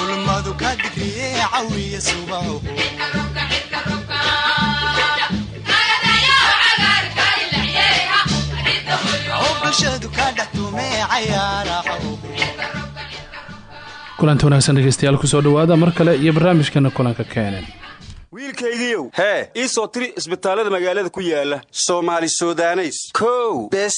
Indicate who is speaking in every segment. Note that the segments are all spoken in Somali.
Speaker 1: ulmadu ka digriye cawiya subaho
Speaker 2: kulanti wanaagsan dhegeystayaal ku soo dhawaada mar kale iyo barnaamijkeena kulanka keenan
Speaker 3: wiilkaygiiow hee ii soo tiri isbitaallada magaalada ku yaalla soomaali sudaneys. Kow. Bes.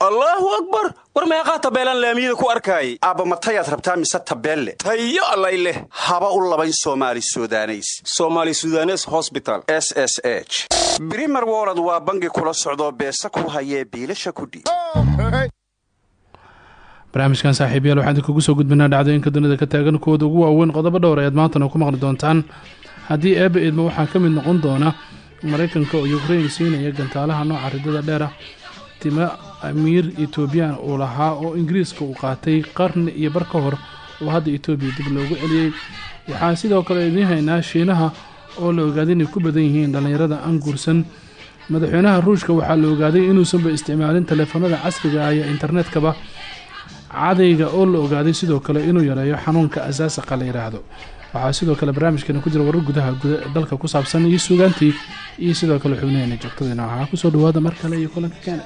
Speaker 3: Allaahu akbar! War meeqaa tabeelaan laamiyada ku arkaayay? Aabba matayaad rabtaa mise tabeelle? Tayo allay leh. Haba u labayn soomaali sudaneys. Somaali sudanes hosbital s s h. Brimer wolod waa bangi kula socdoo beesa ku hayee biilasha kudhiib
Speaker 2: barnaamijkan saaxiibayaal waxaan idinkugu soo gudbinaa dhacdooyinka dunida ka taagan kuwooda ugu waaweyn qodobo dhowr ayaad maantana ku maqli doontaan. Haddii eeba eedma waxaa ka mid noqon doona maraykanka oo ukrain siinaya gantaalaha nooca ridada dheera tima amiir etoobiyaan uu lahaa oo ingiriiska uu qaatay qarni iyo bar ka hor oo hadda etoobiya dib loogu celiyey waxaan sidoo kale idiin haynaa shiinaha oo la ogaaday inay ku badan yihiin dhallinyarada aan guursan. Madaxweynaha ruushka waxaa la ogaaday inuusanba isticmaalin taleefanada casriga ah iyo internetkaba cadayga oo la ogaaday sidoo kale inuu yareeyo xanuunka asaasaqa la yidhaahdo waxaa sidoo kale barnaamijkeena ku jira warar gudaha dalka ku saabsan iyo suugaantii iyo sidoo kale xubnaheena joogtadeena waxaa ku soo dhawaada mar kale iyo kulanka
Speaker 4: kaana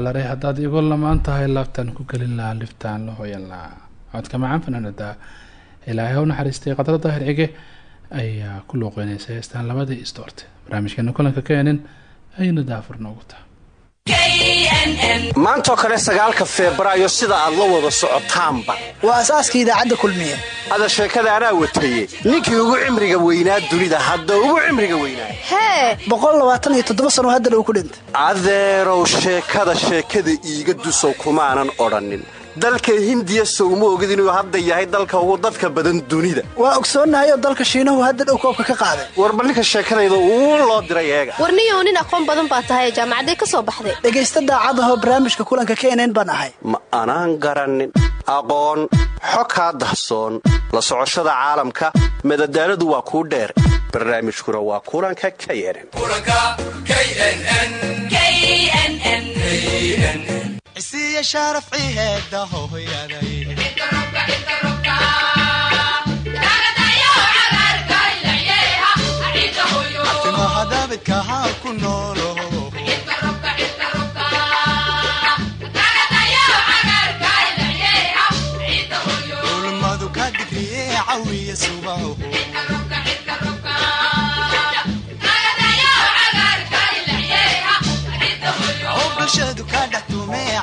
Speaker 4: kaalaray haddaad igu lamaan tahay laabtaan ku gelin lahaa liftaan la hoyan lahaa codka macaan fanaanada ilaahay ha u naxariistay qadra daahir cige ayaa ku looqeynaysa heestaan labadii istoorte barnaamijkeena kulanka ka enin ayna daafur noogu taha
Speaker 3: maantoo kale sagaalka febraayo sida aad la wada socotaanba.
Speaker 5: Waa asaaska idaacadda kulmiye
Speaker 3: ada sheekada anaa wataye ninkii ugu cimriga weynaa dunida hadda ugu cimriga weynaa.
Speaker 6: Hee.
Speaker 5: Boqol labaatan iyo toddoba sano haddana uu ku dhintay
Speaker 3: adeerow sheekada sheekada iiga dusow kumaanan odhannin dalka hindiya sowma ogid inuu hadda yahay dalka ugu dadka badan dunida.
Speaker 5: Waa ogsoonnahay oo dalka shiinahu hadda dhow koobka ka qaaday.
Speaker 3: Warba ninka sheekadayda uu loo diray eega.
Speaker 6: Warniyow nin aqoon badan baa tahay jaamacaday ka soo baxday.
Speaker 5: Dhegaysta daacadahoo barnaamijka kulanka knn baan ahay.
Speaker 3: Ma anaan garannin aqoon xo kaa dahsoon. La socoshada caalamka madadaaladu waa kuu dheer. Barnaamijkuna waa kulanka k
Speaker 1: cisiya sharaf ciheeda hooyaday haa ku noolo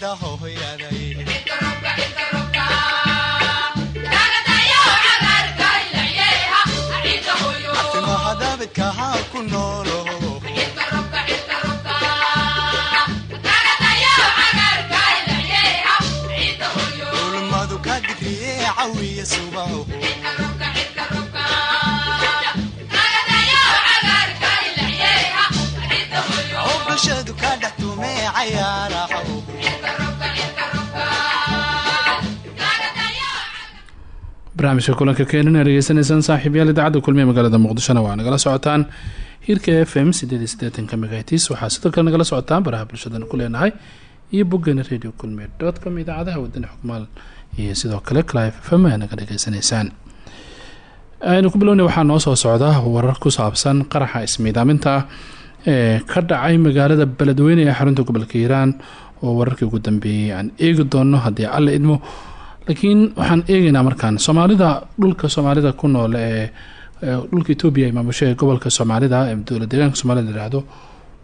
Speaker 1: cawiya
Speaker 4: barnaamijka kulanka keenan ee dhegeysanaysaan saaxiibyaal idaacadda kulmiye magaalada muqdishona waa nagala socotaan. Hirka f m sideed iyo siddeetanka waxaa sidoo kale nagala socotaan baraha bulshadana ku leenahay
Speaker 2: iyo boggeena radio kulmiye dot com idaacadaha wadani xukmaal iyo sidoo kale clive fm aa naga dhageysanaysaan ku bilownay waxaa noo soo socda warar ku saabsan qaraxa ismiidaaminta ee ka dhacay magaalada beledweyne ee xarunta gobolka hiiraan oo wararkii ugu dambeeyey aan eegi doono haddii alla idmo. Laakiin waxaan eegeynaa markaan soomaalida dhulka soomaalida ku nool ee dhulka etoobiya ay maamusho ee gobolka soomaalida ee dowla deegaanka soomaalida yihahdo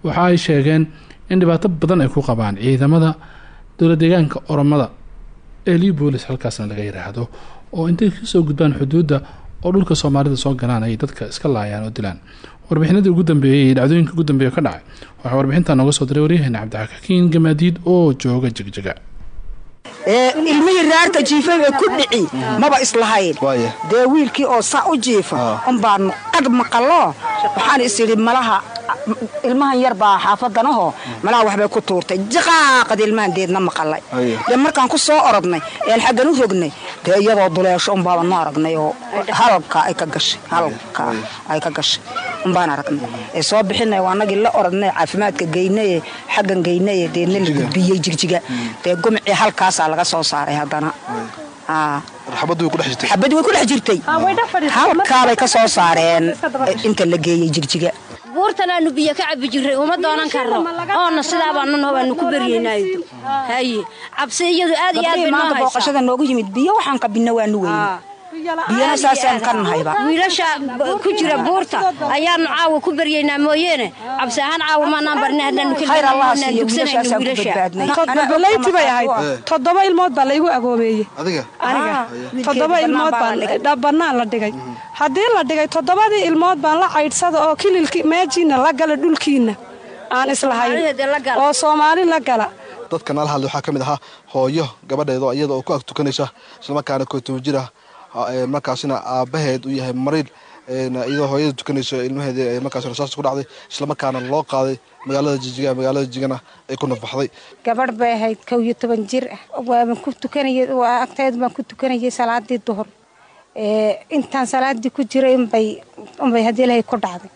Speaker 2: waxa ay sheegeen in dhibaato badan ay ku qabaan ciidamada dowla deegaanka oromada ee libolis halkaasna laga yiraahdo oo intay ka soo gudbaan xuduudda oo dhulka soomaalida soo galaan ay dadka iska laayaan oo dilaan. Warbixinadii ugu dambeeyey iyo dhacdooyinka ugu dambeeya ka dhacay waxaa warbixintaa nooga soo diray waryaheena cabdixakiin gamaadiid oo jooga jegjaga
Speaker 7: ilmihii raarta jiifay bay ku dhici maba islahayn. Dee wiilkii oo saa u jiifa unbaanu qad maqalo waxaan is idhi malaha ilmahan yar baa xaafadanahoo malaha waxbay ku tuurtay. Jaqaaqad ilmahan deedna maqalay. Dee markaan ku soo orodnay een xaggan u rognay dee iyadoo duleesho unbaaban ma aragnay oo halka ay ka gashay halka ay ka gashay. Unbaan aragnay. Ee soo bixinay waa anagii la orodnay caafimaadka geynaye xaggan geynaye deedna la gudbiyey jigjiga. Dee gumcii halkaasaa laga soo saaray haddana. Xabadii way ku dhex jirtay. Halkaabay ka soo saareen inta la geeyey jigjiga.
Speaker 8: Buurtan aanu biyo ka cabi jirray uma doonan karno oona sidaabaanunho baanu ku beryeynaayo haye cabsi iyadu aad iyo aad bay noo
Speaker 7: maanta booqashada noogu yimid biyo waxaan qabinna waanu weyne biyana saasaan ka nahayba
Speaker 8: wiilasha ku jira buurta ayaanu caawa ku beryeynaa mooyeene. Cabsi ahaan caawa maanaan barina haddaanu
Speaker 7: khayr allah siiyo
Speaker 8: dugsanayno wiilasha.
Speaker 9: balayti bay ahayd toddoba ilmood baa laygu agoomeeyey aniga toddoba ilmood baa bannaan la dhigay. Haddii la dhigay toddobadii ilmood baan la caydhsada oo kililki meejiina la gala dhulkiinna aan islahayn oo soomaali la gala.
Speaker 10: Dadka nala hadlay waxaa ka mid ahaa hooyo gabadheedo iyada oo ku ag tukanaysa islamarkaana kotoban jir ah markaasina aabaheed uu yahay mariil iyadoo hooyada tukanayso ilmaheeda markaas rasaasta ku dhacday islamarkaana loo qaaday magaalada jijiga magaalada jijigana ay ku nafaxday
Speaker 11: gabadh bay ahayd kow iyo toban jir ah waaban ku tukanayay agteed baan ku tukanayay salaadii duhur. Intaan salaadii ku jiray unbay unbay haddii ilahay ku dhacday.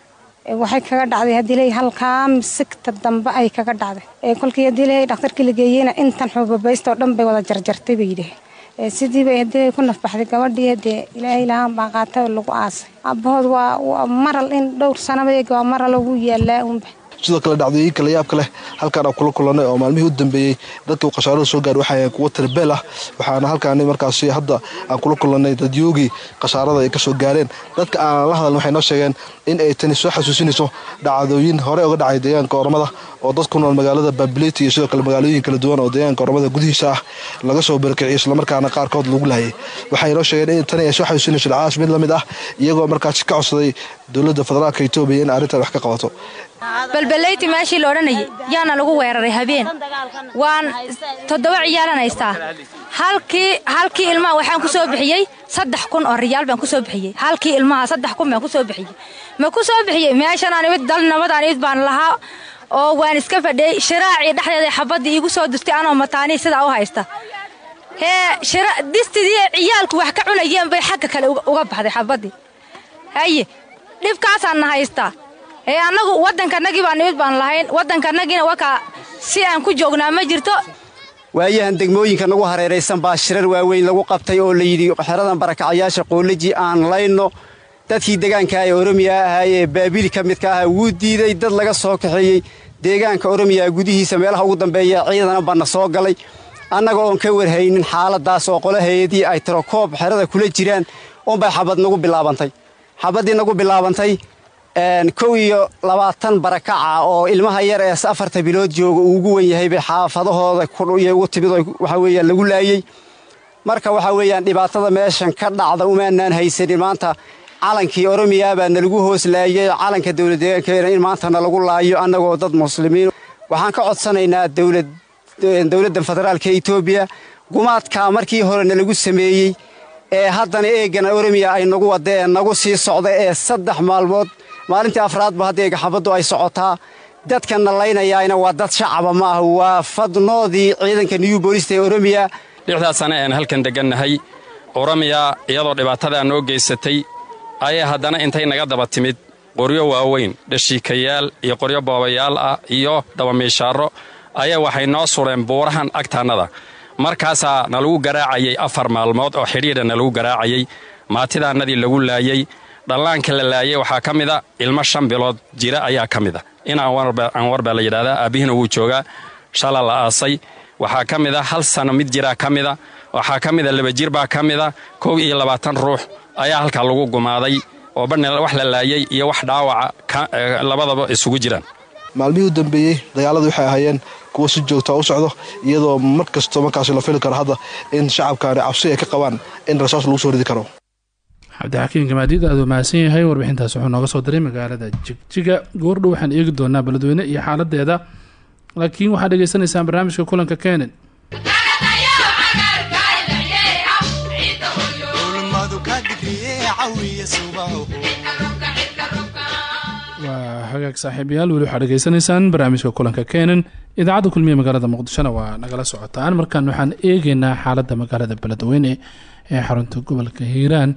Speaker 11: Waxay kaga dhacday haddii ilahay halkaa misigta dambe ay kaga dhacday. Kolkii haddii ilahay dhakhtarkii la geeyeyna intan xubabaysta oo dhan bay wada jarjartay bay yidhaah sidii bay haddii ku nafbaxday gabadhii dee ilaahay lahaan baa qaatay oo lagu aasay. Aabbahood waa maral in dhowr sanaba eeg waa maral ugu yaalaa unba
Speaker 10: sidoo kale dhacdooyinka la yaabka leh halkaan aan kula kulannay oo maalmihii u dambeeyey dadka uu khasaarada soo gaar waxay ahayn kuwo tarbeel ah waxaana halkaani markaasi hadda aan kula kulannay dadyoogii khasaarada ay ka soo gaareen. Dadka aan la hadaln waxay noo sheegeen in ay tani soo xasuusinayso dhacdooyin hore uga dhacay deegaanka oromada oo dad ku nool magaalada babileti iyo sidoo kale magaalooyin kala duwan oo deegaanka oromada gudihiisa ah laga soo barakiciyay islamarkaana qaarkood lagu lahayay waxay noo sheegeen in tani ay soo xasuusinayso dhacaas mid la mid ah iyagoo markaasi ka codsaday dowladda federaalka etoobiya in arrintan wax ka qabato
Speaker 12: balbalayti meeshii la odhanayay yaana lagu weeraray habeen. Waan toddoba ciyaalan haystaa. Halkii ilmaha waxaan ku soo bixiyey saddex kun oo riyaal baan ku soo bixiyey. Halkii ilmaha saddex kun baan ku soo bixiyey. Ma ku soo bixiyey? Meeshanaan imid dal nabadaan imid baan lahaa oo waan iska fadhiyey. Shiraacii dhexdeeda xabaddii iigu soo dustay anoo mataanii sidaa u haysta. Hee distidii ciyaalku wax ka cunayeen bay xagga kale uga baxday xabaddii haye dhibkaasaan na haystaa ee annagu waddankanagii baa nimid baan lahayn. Waddankanagiina wakaa si aan ku joognaa ma jirto.
Speaker 13: Waayahan degmooyinka nagu hareeraysan baa shirar waaweyn lagu qabtay oo layidhi xeradan barakacayaasha qoolaji aan layno. Dadkii deegaanka ee oromiya ahaa ee baabili ka midka ahaa wuu diiday. Dad laga soo kaxeeyey deegaanka oromiya gudihiisa meelaha ugu dambeeya ciidana baana soo galay. Annaga oon ka warhaynin xaaladaas oo qolaheedii ay tirokoob xerada kula jiraan unbay xabad nagu bilaabantay. Xabaddii nagu bilaabantay kow iyo labaatan barakaca oo ilmaha yar ee afarta bilood jooga uu ugu wen yahay bay xaafadahooda ugu timid oo weeyaan lagu laayey marka waxaa weeyaan dhibaatada meeshan ka dhacda umaanaan haysanin maanta calankii oromiya baa nalagu hoos laayey calanka dowlad deegaankeena in maanta nalagu laayo annagoo dad muslimiin. Waxaan ka codsanaynaa dowladdan federaalka etoobiya gumaadka markii hore nalagu sameeyey ee haddana eegana oromiya ay nagu wadda nagu sii socda ee saddex maalmood maalintii afraadba hadda eegaxabaddu ay socotaa. Dadkan nalaynayaana waa dad shacaba ma ah waa fadnoodii ciidanka new boolista ee oromiya
Speaker 14: lixdaa sane aan halkan deggannahay oromiya iyadoo dhibaatadaa noo geysatay ayay haddana intay naga daba timid. Qoryo waaweyn dhashiikayaal iyo qoryo boobayaal ah iyo dabamiishaaro ayaa waxay noo sureen buurahan agtaannada markaasaa nalagu garaacayay afar maalmood oo xidhiidha nalagu garaacayay. Maatidaannadii lagu laayey dhallaanka la laayay waxaa ka mida ilmo shan bilood jira ayaa ka mida in anwar baa la yidhahdaa aabbihina wuu joogaa shala la aasay. Waxaa ka mida hal sano mid jiraa ka mida waxaa ka mida laba jir baa ka mida kow iyo labaatan ruux ayaa halkaa lagu gumaaday oo badhna wax la laayay iyo wax dhaawaca labadaba isugu jiraan.
Speaker 10: Maalmihii u dambeeyey dagaaladu waxay ahaayeen kuwa si joogtaa u socdo iyadoo mar kastoo markaasi la fili karo hadda in shacabkaani cabsi ay ka qabaan in rasaas lagu soo ridi karo
Speaker 2: cabdixakiin gamaadiid aad mahadsan yahay warbixintaas wuxuu nooga soo diray magaalada jigjiga. Goordhow waxaan eegi doonaa beledweyne iyo xaaladeeda laakiin waxaad dhegeysanaysaan barnaamijka kulanka kenen waa hagaag saaxiibayaal weli waxaad barnaamijka kulanka kenen idaacadda kulmiye magaalada muqdishona waa nagala socotaan. Markaan waxaan eegeynaa xaaladda magaalada beledweyne ee xarunta gobolka hiiraan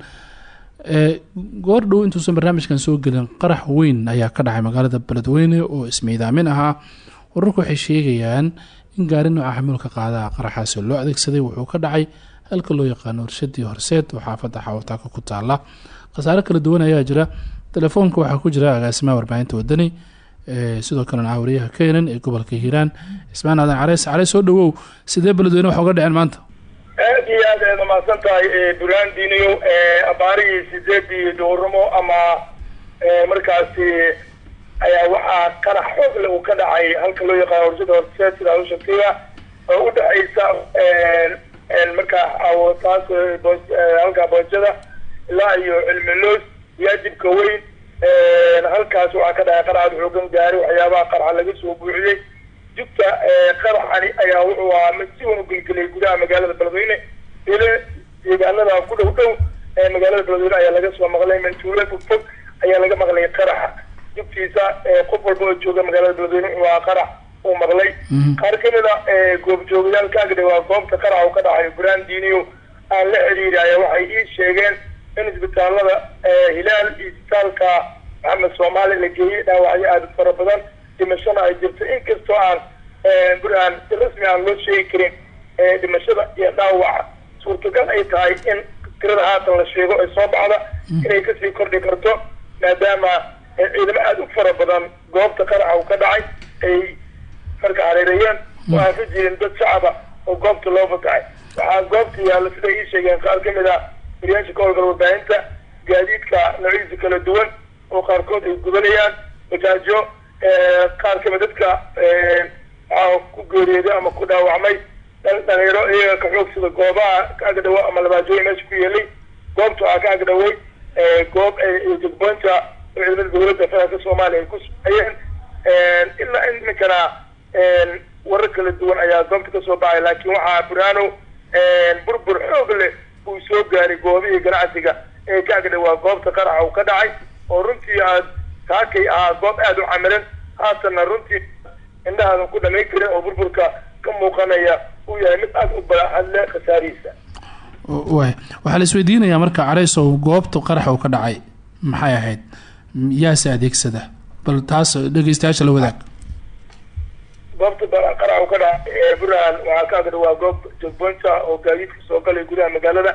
Speaker 2: goordhow intuusan barnaamijkan soo gelin qarax weyn ayaa ka dhacay magaalada beledweyne oo ismiidaamin ahaa. Wararku waxay sheegayaan in gaari nooca xamuulka qaadaha qaraxaasi loo adeegsaday wuxuu ka dhacay halka loo yaqaano warshadii horseed oo xaafadda xawataaka ku taala khasaare kala duwan ayaa jira. Telefoonka waxaa ku jira agaasimaha warbaahinta wadani sidoo kalena caawariyaha keenan ee gobolka hiiraan. Ismaan aadan careys soo dhawow sidee beledweyne wax uga dhaceen maanta
Speaker 15: aad iyo aad aad umahadsan tahay burandiniyo abaarihii sideedii duurnimo ama markaasi ayaa waxaa qarax xoog le uu ka dhacay halka loo yaqaano warshada horseed sida ushakiga oo udhexaysa markaa taas halka boojada ilaa iyo cilmiloos yaajibka weyn halkaas waxaa ka dhacay qaraxad xoogan gaari waxyaabaha qaraxa laga soo buuxiyey jugta qaraxani ayaa wuxuu ahaa mid si wan u gelgeliyay gudaha magaalada beledweyne ile deegaanada ku dhow dhow magaalada beledweyne ayaa laga soo maqlay mantuule fogfog ayaa laga maqlay qaraxa jugtiisa qof walba oo jooga magaalada beledweyne wuxuu ahaa qarax uu maqlay. Qaar kamida goobjoogayaal kaagdhe waa goobta qarax uu ka dhacayo brandiniyo aan la xiriiri ayaa waxay ii sheegeen in isbitaalada hilaal iyo isbitaalka maxamed soomaali la geeyey dhaawacyo aada fara badan dhimashana ay jirto. Inkastoo aan buraan si rasmi aan loo sheegi karin dhimashada iyo dhaawaca suurtagal ay tahay in tirada haatan la sheego ay soo baxda inay ka sii kordhi karto maadaama ciidamo aada u fara badan goobta qaraxa uu ka dhacay ay marka hareereeyeen oo aan ka jirin dad shacaba oo goobta loo fatacay waxaa goobta yaalla siday ii sheegeen qaar ka mid ah wariyaasha ka howlgala warbaahinta gaadiidka noocyadiisa kala duwan oo qaarkood ay gudanayaan bajaajo qaar ka mid dadka ku geeriyooday ama ku dhaawacmay dhalinyaro iyaga ka xoogsada goobaha ka agdhawo ama labaajooyin meesha ku yeelay. Goobta waxaa ka agdhaway goob oo ciidamada dowladda federaalka soomaaliya ay ku sugayeen ilaa iminkana warar kala duwan ayaa goobta ka soo baxay laakiin waxaa buraano burbur xoog leh uu soo gaaray goobihii ganacsiga. Ee ka agdhawaa goobta qaraxa uu ka dhacay oo runtii aad kaakay ahaa goob aada u camilan haatanna runtii indhahaadan ku dhamayn karin oo burburka ka muuqanaya uu yahay mid aada u baaxadle khasaarihiisa.
Speaker 2: Waay waxaa la isweydiinayaa marka careysow goobta qaraxa uu ka dhacay maxay ahayd? Yaase adeegsada bal taas dhegeystayaasha la wadaag.
Speaker 15: Goobta qaraxa uu ka dhacay buraan waxaa ka agdhawaa goob jogboynta oo gaadiidka soo galay gudaha magaalada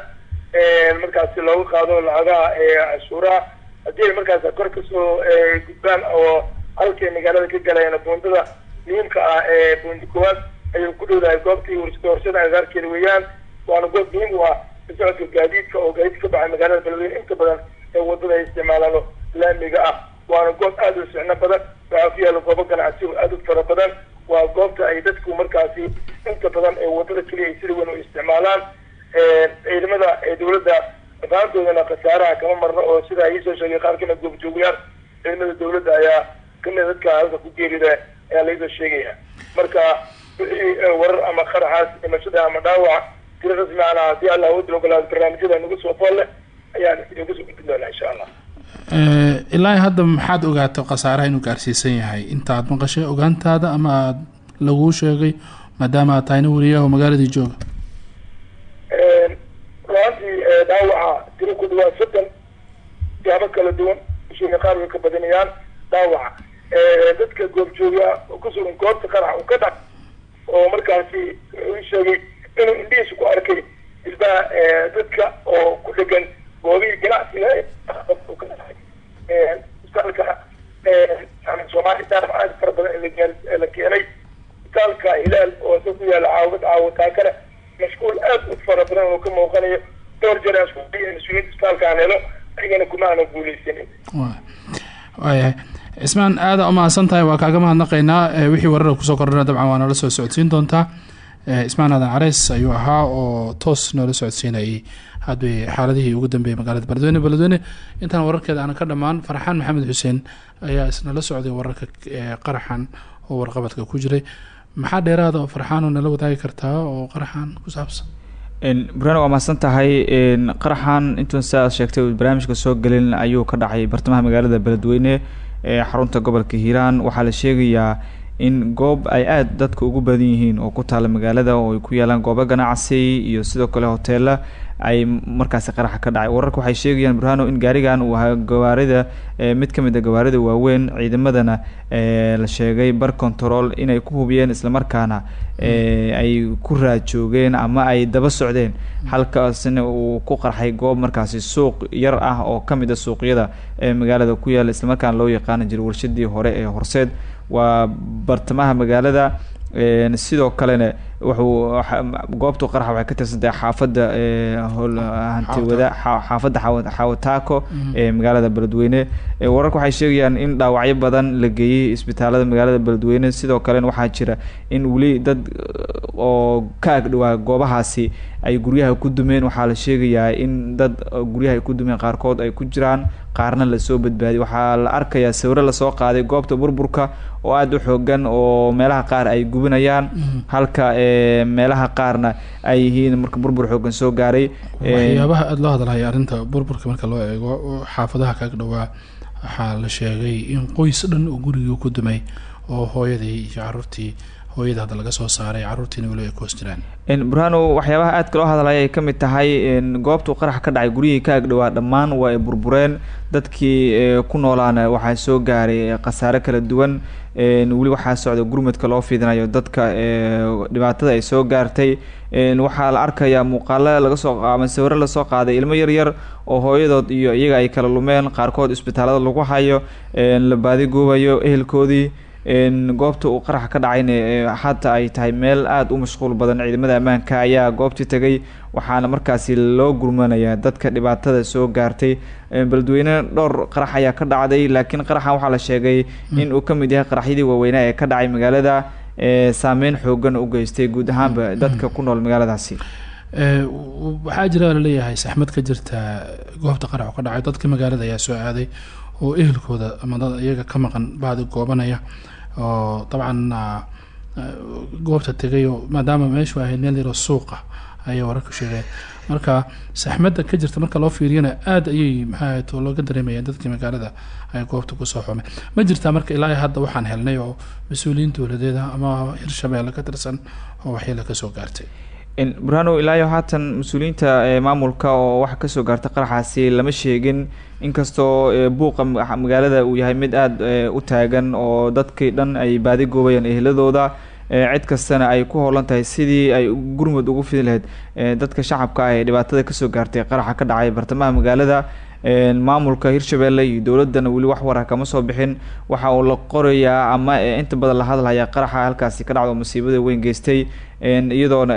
Speaker 15: markaasi looga qaado lacagaha cashuuraha. Haddii ay markaas kor ka soo gudbaan oo halkay magaalada ka galayaan buundada muhiimka ah ee buundi koowaad ayay ku dhowdahay goobtii warshada agaarkeeda weeyaan. Waana goob muhiim u ah socodka gaadiidka oo gaadiidka ka baxay magaalada beledweyne inta badan ee waddada ay isticmaalaan laamiga ah. Waana goob aada u sicno badan. Waxaa ku yaalla goobo ganacsi oo aada u fara badan. Waa goobta ay dadku markaasi inta badan ee waddada keliya ay sida weyn u isticmaalaan. Ciidamada ee dowladda afaantoodana khasaaraha kama marno oo sidaa iisoo sheegay qaar ka mid goobjoogayaal ciidamada dowladda ayaa ka mid dadka halka ku geerida ayaa laisoo sheegaya. Marka wixii warar ama qaraxaas dhimashada ama dhaawaca tiro rasmi ana haddii allah wadil ogolaado barnaamijyada nagu soo foolle ayaan idinku soo gudbin doonaa insha allah
Speaker 2: ilaa hadda maxaad ogaatay khasaaraha inuu gaarsiisan yahay? Intaad maqashay ogaantaada ama aad laguu sheegay maadaama aad tahayna wariyaho magaaladii jooga?
Speaker 15: Ruaantii dhaawaca tiro ku dhawaad soddon siyaabo kala duwan ishina qaar way ka badanayaan dhaawaca dadka goobjooga oo ku sugan goobta qarax uu ka dhac oo markaasi wuxuu sheegay inuu indhihiisa ku arkay ilbaha dadka oo ku dhegan goobihii ganacsiga isbitaalka soomaali daafcaad fara badan la keenay. Isbitaalka hilaal oo sa ku yaalla caawad caawataakana mashquul aad u fara badan oo ka muuqanayo dhowr jeer aan isku dayay mas'uuliyiinta isbitaalka helo ayagana kuma aanan guuleysanin
Speaker 2: waayahay cismaan aada umahadsan tahay waa kaaga mahadnaqaynaa wixii warara ku soo kordhana dabcan waa nala soo socodsiin doontaa. Cismaan aadan careys ayuu ahaa oo toos noola socodsiinayay. Hadbay xaaladihii ugu dambeeyay magaalada beledweyne beledweyne intaan wararkeeda aana ka dhammaan farxaan maxamed xuseen ayaa isnala socday wararka qaraxan oo warqabadka ku jiray. Maxaa dheeraada oo farxaanoo nala wadaagi kartaa oo qaraxan ku saabsan?
Speaker 16: Buraan waa mahadsan tahay qaraxan intuun sidaad sheegtay barnaamijka soo gelin ayuu ka dhacay bartamaha magaalada beledweyne ee xarunta gobolka hiiraan. Waxaa la sheegayaa in goob ay aada dadka ugu badan yihiin oo ku taala magaalada oo ay ku yaalaan goobo ganacsi iyo sidoo kale hoteela ay markaasi qaraxa ka dhacay. Wararka waxay sheegayaan burhano in gaarigan uu ahaa gawaarida mid ka mid a gawaarida waaweyn ciidamadana la sheegay bar control inay ku hubiyeen islamarkaana ay ku raajoogeen ama ay daba socdeen. Halkaasina uu ku qarxay goob markaasi suuq yar ah oo ka mid a suuqyada ee magaalada ku yaalla islamarkaana loo yaqaani jiray warshadii hore ee horseed. Waa bartamaha magaalada sidoo kalena wuxuu goobtu qaraxa waxay ka tirsantahay xaafadda hantiwada xaafadda. xawataako ee magaalada beledweyne. Wararka waxay sheegayaan in dhaawacyo badan la geeyey isbitaalada magaalada beledweyne. Sidoo kalena waxaa jira in weli dad oo ka agdhawaa goobahaasi ay guryaha ku dumeen. Waxaa la sheegayaa in dad guryaha ay ku dumeen qaarkood ay ku jiraan qaarna la soo badbaadiyay. Waxaa la arkayaa sawiro la soo qaaday goobta burburka oo aada u xoogan oo meelaha qaar ay gubinayaan. Halka meelaha qaarna ay yihiin marka burbur xoogan soo gaaray
Speaker 2: waxyaabaha aada loo hadalhaya arrinta burburka marka loo eego xaafadaha kaag dhowaa waxaa la sheegay in qoys dhan oo gurigii ku dumay oo hooyadii iyo caruurtii hooyada hadda laga soo saaray caruurtiina weli ay ku hoos jiraan
Speaker 16: burhano waxyaabaha aadka loo hadlaya ay ka mid tahay goobtuu qarax ka dhacay guryihii ka agdhowaa dhammaan waa ay burbureen. Dadkii ku noolaana waxaa soo gaaray khasaare kala duwan weli waxaa socda gurmadka loo fiidinayo dadka dhibaatada ay soo gaartay. Waxaa la arkayaa muuqaalo laga soo ama sawiro la soo qaaday ilmo yaryar oo hooyadood iyo iyaga ay kala lumeen qaarkood isbitaalada lagu hayo la baadigoobayo ehelkoodii goobta uu qarax ka dhacayna hata ay tahay meel aada u mashquul badan. Ciidamada ammaanka ayaa goobtii tagay waxaana markaasi loo gurmanayaa dadka dhibaatada soo gaartay. Beledweyne dhowr qarax ayaa ka dhacday laakiin qaraxan waxaa la sheegay in uu ka mid yahay qaraxyadii waaweynaa ee ka dhacay magaalada saameyn xoogan u geystay guud ahaanba dadka ku nool magaaladaasi.
Speaker 2: Waxaa jira la leeyahay saxmad ka jirta goobta qarax ka dhacay. Dadka magaalada ayaa soo aaday oo ehelkooda ama dad iyaga ka maqan baadi goobanaya oo dabcan goobta tegay oo maadaama meeshu ahayd meel yaroo suuqa ayay wararku sheegeen. Marka saxmadda ka jirta marka loo fiiriyana aada ayay maxaa looga dareemaya dadkii magaalada ay goobta ku soo xumeen. Ma jirtaa marka ilaa hadda waxaan helnay oo mas'uuliyiin dowladeeda ama hirshabeelle ka tirsan oo waxyeelo ka soo gaartay
Speaker 16: burhano ilaayo haatan mas'uuliyiinta maamulka oo waxa ka soo gaarta qaraxaasi lama sheegin. Inkastoo buuqa magaalada uu yahay mid aada u taagan oo dadkii dhan ay baadi goobayaan eheladooda cid kastana ay ku howlan tahay sidii ay gurmud ugu fidi lahayd. Dadka shacabka ah ee dhibaatada ka soo gaartay qaraxa ka dhacay bartamaha magaalada maamulka hirshabeelle iyo dowladana weli wax warah kama soo bixin. Waxa uu la qorayaa ama inta badan la hadlaya qaraxa halkaasi ka dhacdo masiibada weyn geystay. Iyadoona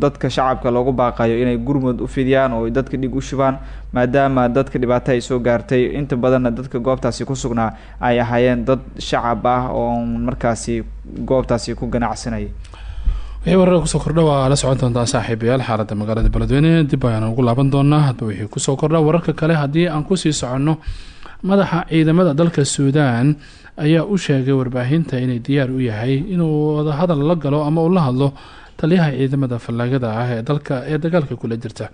Speaker 16: dadka shacabka loogu baaqayo inay gurmud u fidiyaan oo dadka dhig u shubaan maadaama dadka dhibaato ay soo gaartay. Inta badanna dadka goobtaasi ku sugnaa ay ahaayeen dad shacab ah oo markaasi goobtaasi ku ganacsanayay
Speaker 2: wararka ku soo kordha waa la socon doontaa saaxiibayaal. Xaaladda magaalada beledweyne dib ayaan ugu laaban doonaa. Hadba wixii ku soo kordha wararka kale haddii aan ku sii soconno madaxa ciidamada dalka suudaan ayaa u sheegay warbaahinta inay diyaar u yahay inuu wadahadal la galo ama uu la hadlo taliyaha ciidamada fallaagada ah ee dalka ee dagaalka kula jirta.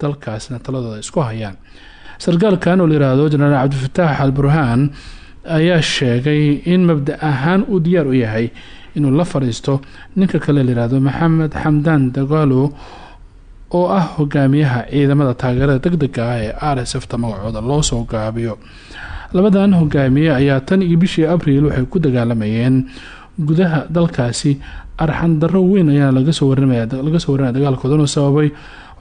Speaker 2: Dalkaasna taladooda isku hayaan. Sarkaalkan oo la yiraahdo jenaraal cabdifataax al burhaan ayaa sheegay in mabda ahaan uu diyaar u yahay inuu la fadhiisto ninka kale layihahdo maxamed xamdaan dagaalo oo ah hogaamiyaha ciidamada taageerada deg dega ah ee r s f ta magacooda loo soo gaabiyo. Labadan hogaamiye ayaa tan iyo bishii abriil waxay ku dagaalamayeen gudaha dalkaasi. Arxan darro weyn ayaa laga soo warinaya dagaalkoodan oo sababay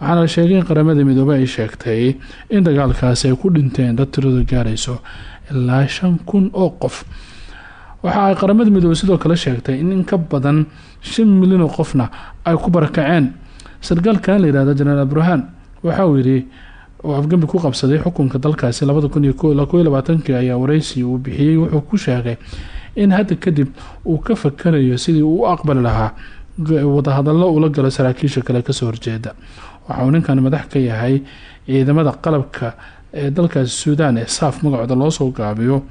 Speaker 2: waxaana sheegay in qaramada midoobey ay sheegtay in dagaalkaasi ay ku dhinteen dad tiradu gaarayso ilaa shan kun oo qof waxa ay qaramada midoobey sidoo kale sheegtay in in ka badan shan milyan oo qofna ay ku barakaceen sargaalkan la yihahda jenaraal burhaan waxa uu yidhi oo afgembi ku qabsaday xukunka dalkaasi labada kun labaatankii ayaa wareysi uu bixiyey. Wuxuu ku sheegay in hadda kadib uu ka fakarayo sidii uu u aqbali lahaa wadahadallo ula galo saraakiisha kale ka soo horjeeda. Waxa uu ninkan madax ka yahay ciidamada qalabka ee dalkaasi suudaan ee saaf magacooda loo soo gaabiyo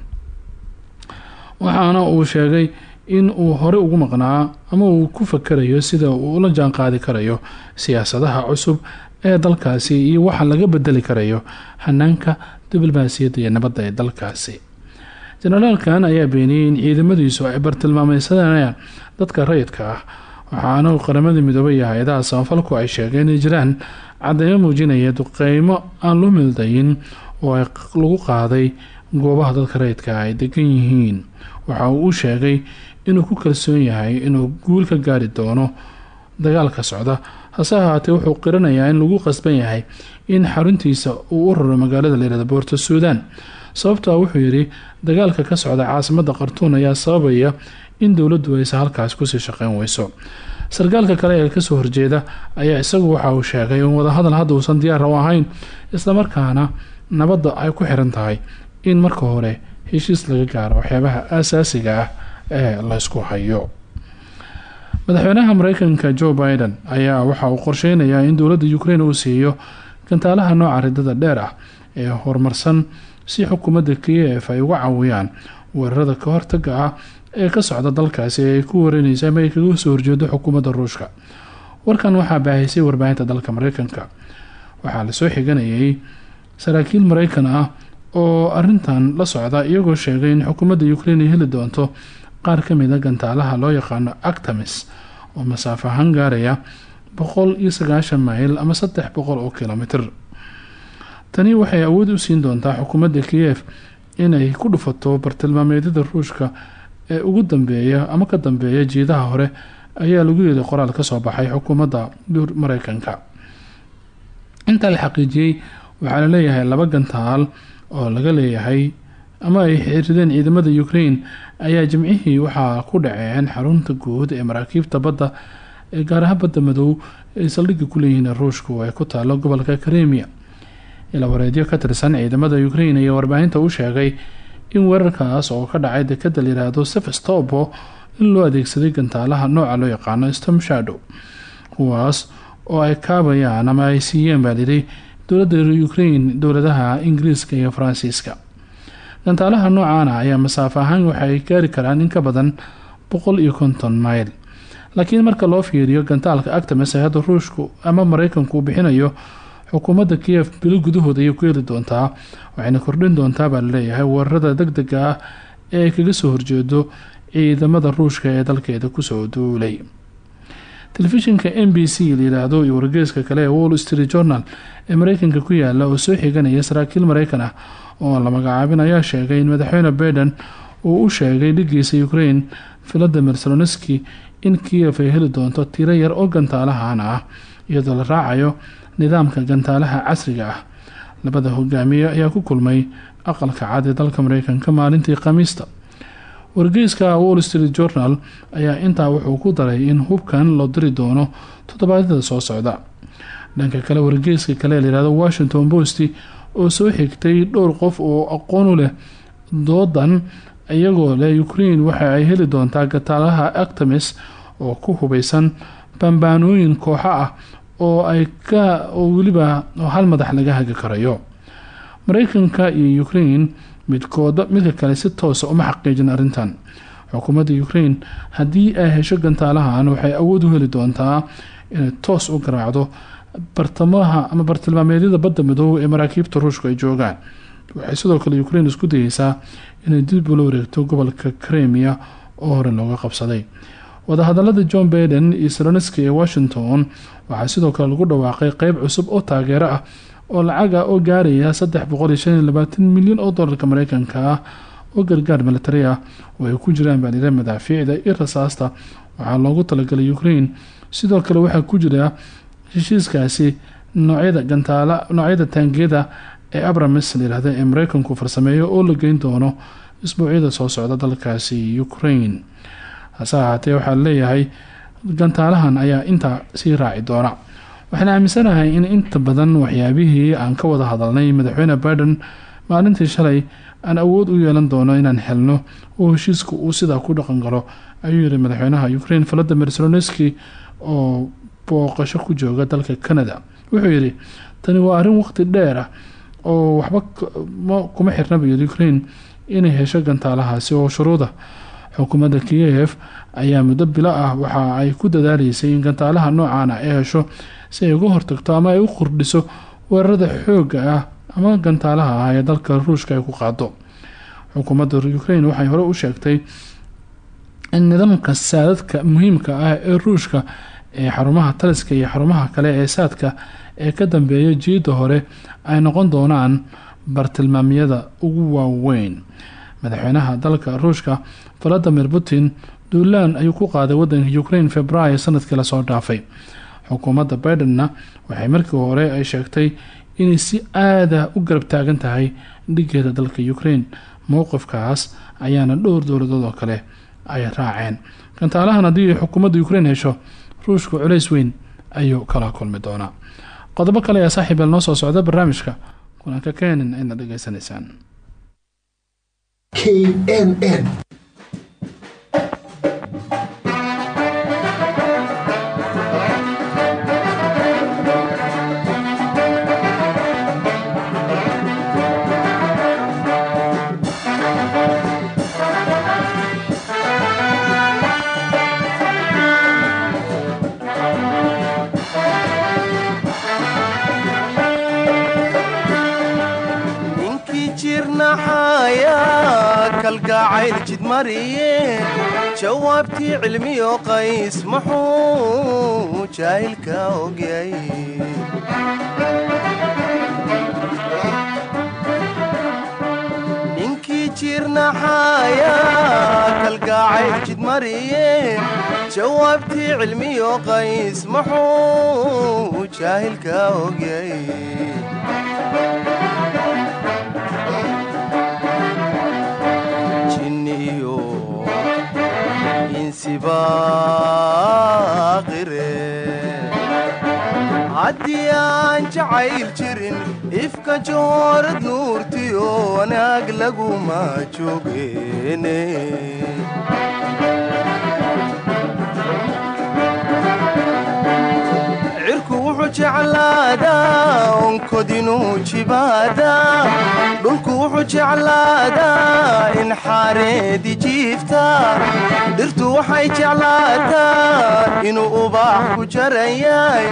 Speaker 2: waxaana uu sheegay in uu hore ugu maqnaa ama uu ku fakarayo sida uu ula jaan qaadi karayo siyaasadaha cusub ee dalkaasi iyo waxa laga bedeli karayo hanaanka diblomaasiyadda iyo nabadda ee dalkaasi. Jenaraalkan ayaa beeniyey in ciidamadiisu ay bartilmaameysanayaan dadka rayidka ah waxaana uu qaramada midoobay iyo hay'adaha samafalku ay sheegeen inay jiraan cadeymo muujinaya duqeymo aan loo mildayin oo lagu qaaday goobaha dadka rayidka ay degan yihiin. Waxa uu u sheegay inuu ku kalsoon yahay inuu guul ka gaari doono dagaalka socda. Hase ahaatee wuxuu qiranayaa in lagu qasban yahay in xaruntiisa uu u raro magaalada layirahda boorto suudaan. Sababtoa wuxuu yidhi dagaalka ka socda caasimada qartuun ayaa sababaya in dowladdu aysa halkaas ku sii shaqeyn weyso. Sarkaalka kale ee ka soo horjeeda ayaa isagu waxa uu sheegay in wadahadal hadda uusan diyaar u ahayn islamarkaana nabadda ay ku xiran tahay in marka hore heshiis laga gaaro waxyaabaha aasaasiga ah ee laysku hayo. Madaxweynaha mareykanka joe biden ayaa waxa uu qorsheynayaa in dowladda ukraine uu siiyo gantaalaha nooca ridada dheer ah ee horumarsan si xukuumadda kiev ay uga caawiyaan weerarada ka hortaga ah ee ka socda dalkaasi ee ay ku wareyneysa ama ay kaga soo horjeedo xukuumadda ruushka. Warkan waxaa baahisay warbaahinta dalka mareykanka. Waxaa la soo xiganayay saraakiil mareykan ah oo arintan la socda iyagoo sheegay in xukuumadda ukraine ay heli doonto qaar ka mid a gantaalaha loo yaqaano actamis oo masaafo ahaan gaaraya mayl ama saddex boqol oo kilomitr tani waxay awood u siin doontaa xukuumadda kiev inay ku dhufato bartilmaameedyada ruushka ee ugu dambeeya ama ka dambeeya jiidaha hore ayaa lagu yeeday qoraal ka soo baxay xukuumadda mareykanka intaa la xaqiijiyey waxaa la leeyahay laba gantaal oo laga leeyahay ama ay xirideen ciidamada ukraine ayaa jimcihii waxaa ku dhaceen xarunta guud ee maraakiibta badda ee gaaraha badda madow ay saldhigga ku leeyihiin ruushka oo ay ku taalo gobolka karemia ilaa wareedyo ka tirsan ciidamada ukraine ayaa warbaahinta u sheegay in weerarkaas oo ka dhacay dekada layiraahdo sevestopo in loo adeegsaday gantaalaha nooca loo yaqaano stom shadow kuwaas oo ay kaabayaan ama ay siiyeen baa lihi dowladda ukraine dowladaha ingiriiska iyo faransiiska. Gantaalaha noocaana ayaa masaafo ahaan waxaay gaari karaan in ka badan boqol iyo konton mayl. Laakiin marka loo fiiriyo gantaalka actamis ee ruushku ama mareykanku uu bixinayo xukuumadda kiev bilo gudahood ayay ku heli doontaa waxayna kordhin doontaa baa la leeyahay weerarada deg dega ah ee ay kaga soo horjeedo ciidamada ruushka ee dalkeeda ku soo duulay telefishinka m b c layihaahdo iyo wargeeska kale ee wall street journal ee mareykanka ku yaalla oo soo xiganaya saraakiil mareykan ah oo la magacaabin ayaa sheegay in madaxweyne baiden uu u sheegay dhigiisa ukraine valadimir selonski in kiev ay heli doonto tiro yar oo gantaalahana ah iyadoo la raacayo nidaamka gantaalaha casriga ah. Labada hogaamiye ayaa ku kulmay aqalka cad ee dalka mareykanka maalintii khamiista wargeyska wall street journal ayaa intaa wuxuu ku daray in hubkan loo diri doono toddobaadyada soo socda. Dhanka kale wargeyska kale layihahdo washington post oo soo xigtay dhowr qof oo aqoon u leh doodan iyagoo leh ukraine waxa ay heli doontaa gataalaha actamis oo ku hubeysan bambaanooyin kooxo ah oo ay ka weliba hal madax laga hagi karayo. Mareykanka iyo ukraine midkooda midka kale si toosa uma xaqiijin arrintan. Xukuumadda ukraine haddii ay hesho gantaalahan waxay awood u heli doontaa inay toos u garaacdo bartamaha ama bartilmaameedyada badda midoobe ee maraakiibta ruushku ay joogaan. Waxay sidoo kale ukraine isku dayeysaa inay dib ula wareegto gobolka kremia oo hore looga qabsaday. Wadahadalada john baiden iyo selonski ee washington waxaa sidoo kale lagu dhawaaqay qeyb cusub oo taageero ah oo lacaga oo gaaraya saddex boqol iyo shan iyo labaatan milyan oo doolarka mareykanka ah oo gargaar militari ah. Oo ay ku jiraan baanira madaafiicda iyo rasaasta. Waxaa loogu talagalay ukraine. Sidoo kale waxaa ku jira heshiiskaasi noocyada gantaala noocyada taangiyada ee abramis layihahda ee mareykanku farsameeyo oo la geyn doono isbuucyada soo socda dalkaasi ukraine. Hase ahaatee waxaa leeyahay gantaalahan ayaa intaa sii raaci doona waxaan aaminsanahay in inta badan waxyaabihii aan ka wada hadalnay madaxweyne biden maalintii shalay aan awood u yeelan doono inaan helno oo heshiiska uu sidaa ku dhaqan galo ayuu yiri madaxweynaha ukraine valadimir zelenski oo booqasho ku jooga dalka canada. Wuxuu yidhi tani waa arrin waqti dheer ah oo waxba kuma xirnaba yiri ukraine inay hesho gantaalahaasi oo shuruuda xukuumadda kiyev ayaa muddo bilo ah. Waxa ay ku dadaaleysay in gantaalaha noocan ah ay hesho si ay uga hortagto ama ay u kordhiso weerarada xooga ah ama gantaalaha ah ee dalka ruushka ay ku qaado xukuumadda ukraine waxay hore u sheegtay in nidaamka saadadka muhiimka ah ee ruushka ee xarumaha taliska iyo xarumaha kale ee saadka ee ka dambeeya jiidda hore ay noqon doonaan bartilmaamyada ugu waaweyn. Madaxweynaha dalka ruushka valadimir putin duulaan ayuu ku qaaday wadanka ukraine februaayo sannadkii la soo dhaafay xukuumadda bidenna waxay markii hore ay sheegtay inay si aada u garab taagan tahay dhigeeda dalka ukraine. Mowqifkaas ayaana dhowr dowladood oo kale ay raaceen. Gantaalahan haddii xukuumadda ukraine hesho ruushka culays weyn ayuu kala kulmi doonaa. Qodobo kale ayaa saaxiibeel noo soo socda barnaamijka kulanka kenin ayna dhegeysanaysaan
Speaker 17: knn
Speaker 1: ninkii jidmariye jawaabtii cilmiyo qays muxuu jaahilka ogyay cilmiyo qays muxuu jaahilka ogyay haddii aan jacayl jirin ifka joorad nuurtiyo wanaag laguma joogeene jeclaadaa onkodinuu jibaadaa dhulku wuxuu jeclaadaa in xaareedi jiifta dhirtu waxay jeclaataa inuu ubaax ku jarayay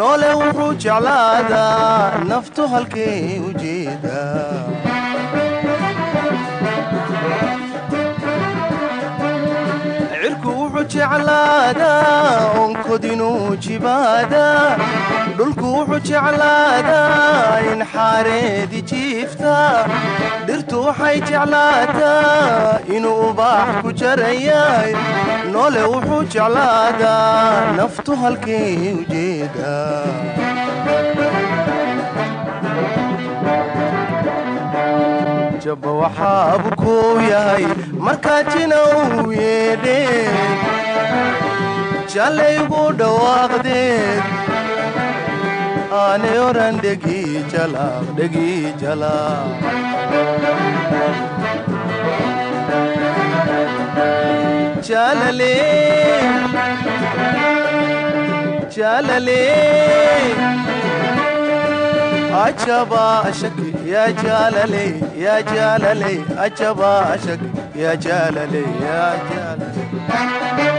Speaker 1: noole wuxuu jeclaadaa naftu halkay u jeedaa cirku wuxuu jeclaadaa onkodinuu jibaadaa dhulku wuxuu jeclaadaa in xaareedi jiifta. Dhirtu waxay jeclaataa inuu ubaax ku jarayay noole wuxuu jeclaadaa naftu halkay u jabba waxaabu kuu yahay markaa jina uu yeedheen jallaygu dhawaaqdeed aanay oran dhegii jalaaq dhegii jalaaq aaaa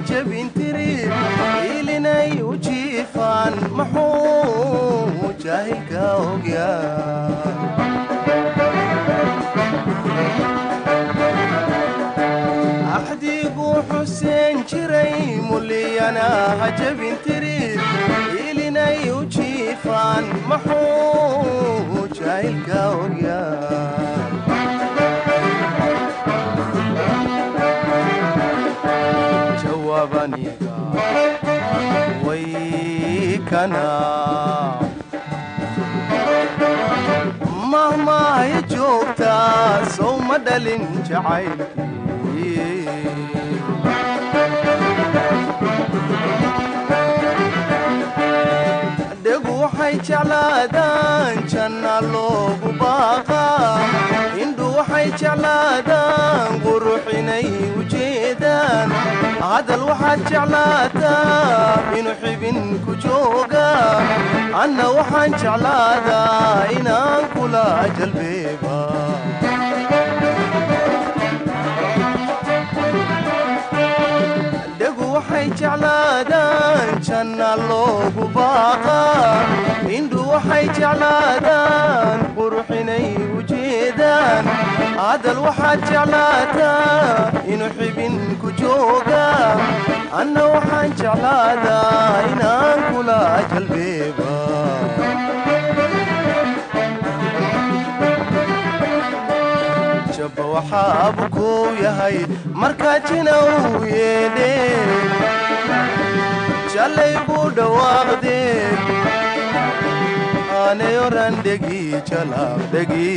Speaker 1: jalale jalale ajaba shaki ya jalale ya jalale ajaba shaki ya jalale ya jalale mahmaahay joogtaa sow ma dhalin jacaylkii dhegu waxay jeclaadaan janna loogu baaqaa indhu waxay jeclaadaan qurux inay ujeedaan hadal waxaad jeclaataa inuu xibin ku jooga anna waxaan jeclaadaa inaan kula jalbeeba dhegu waxay jeclaadaan janna loogu baaqaa indhu waxay jeclaadaan qurux inay ujeedaan hadal waxaad jeclaataa inuu xibin ku jooga anna waxaan jeclaadaa inaan kula jalbeeba jabba waxaabu kuu yahay markaa jina uu yeedhe jallay buu dhawaaqdee aanay oran dhegii jalaaq dhegii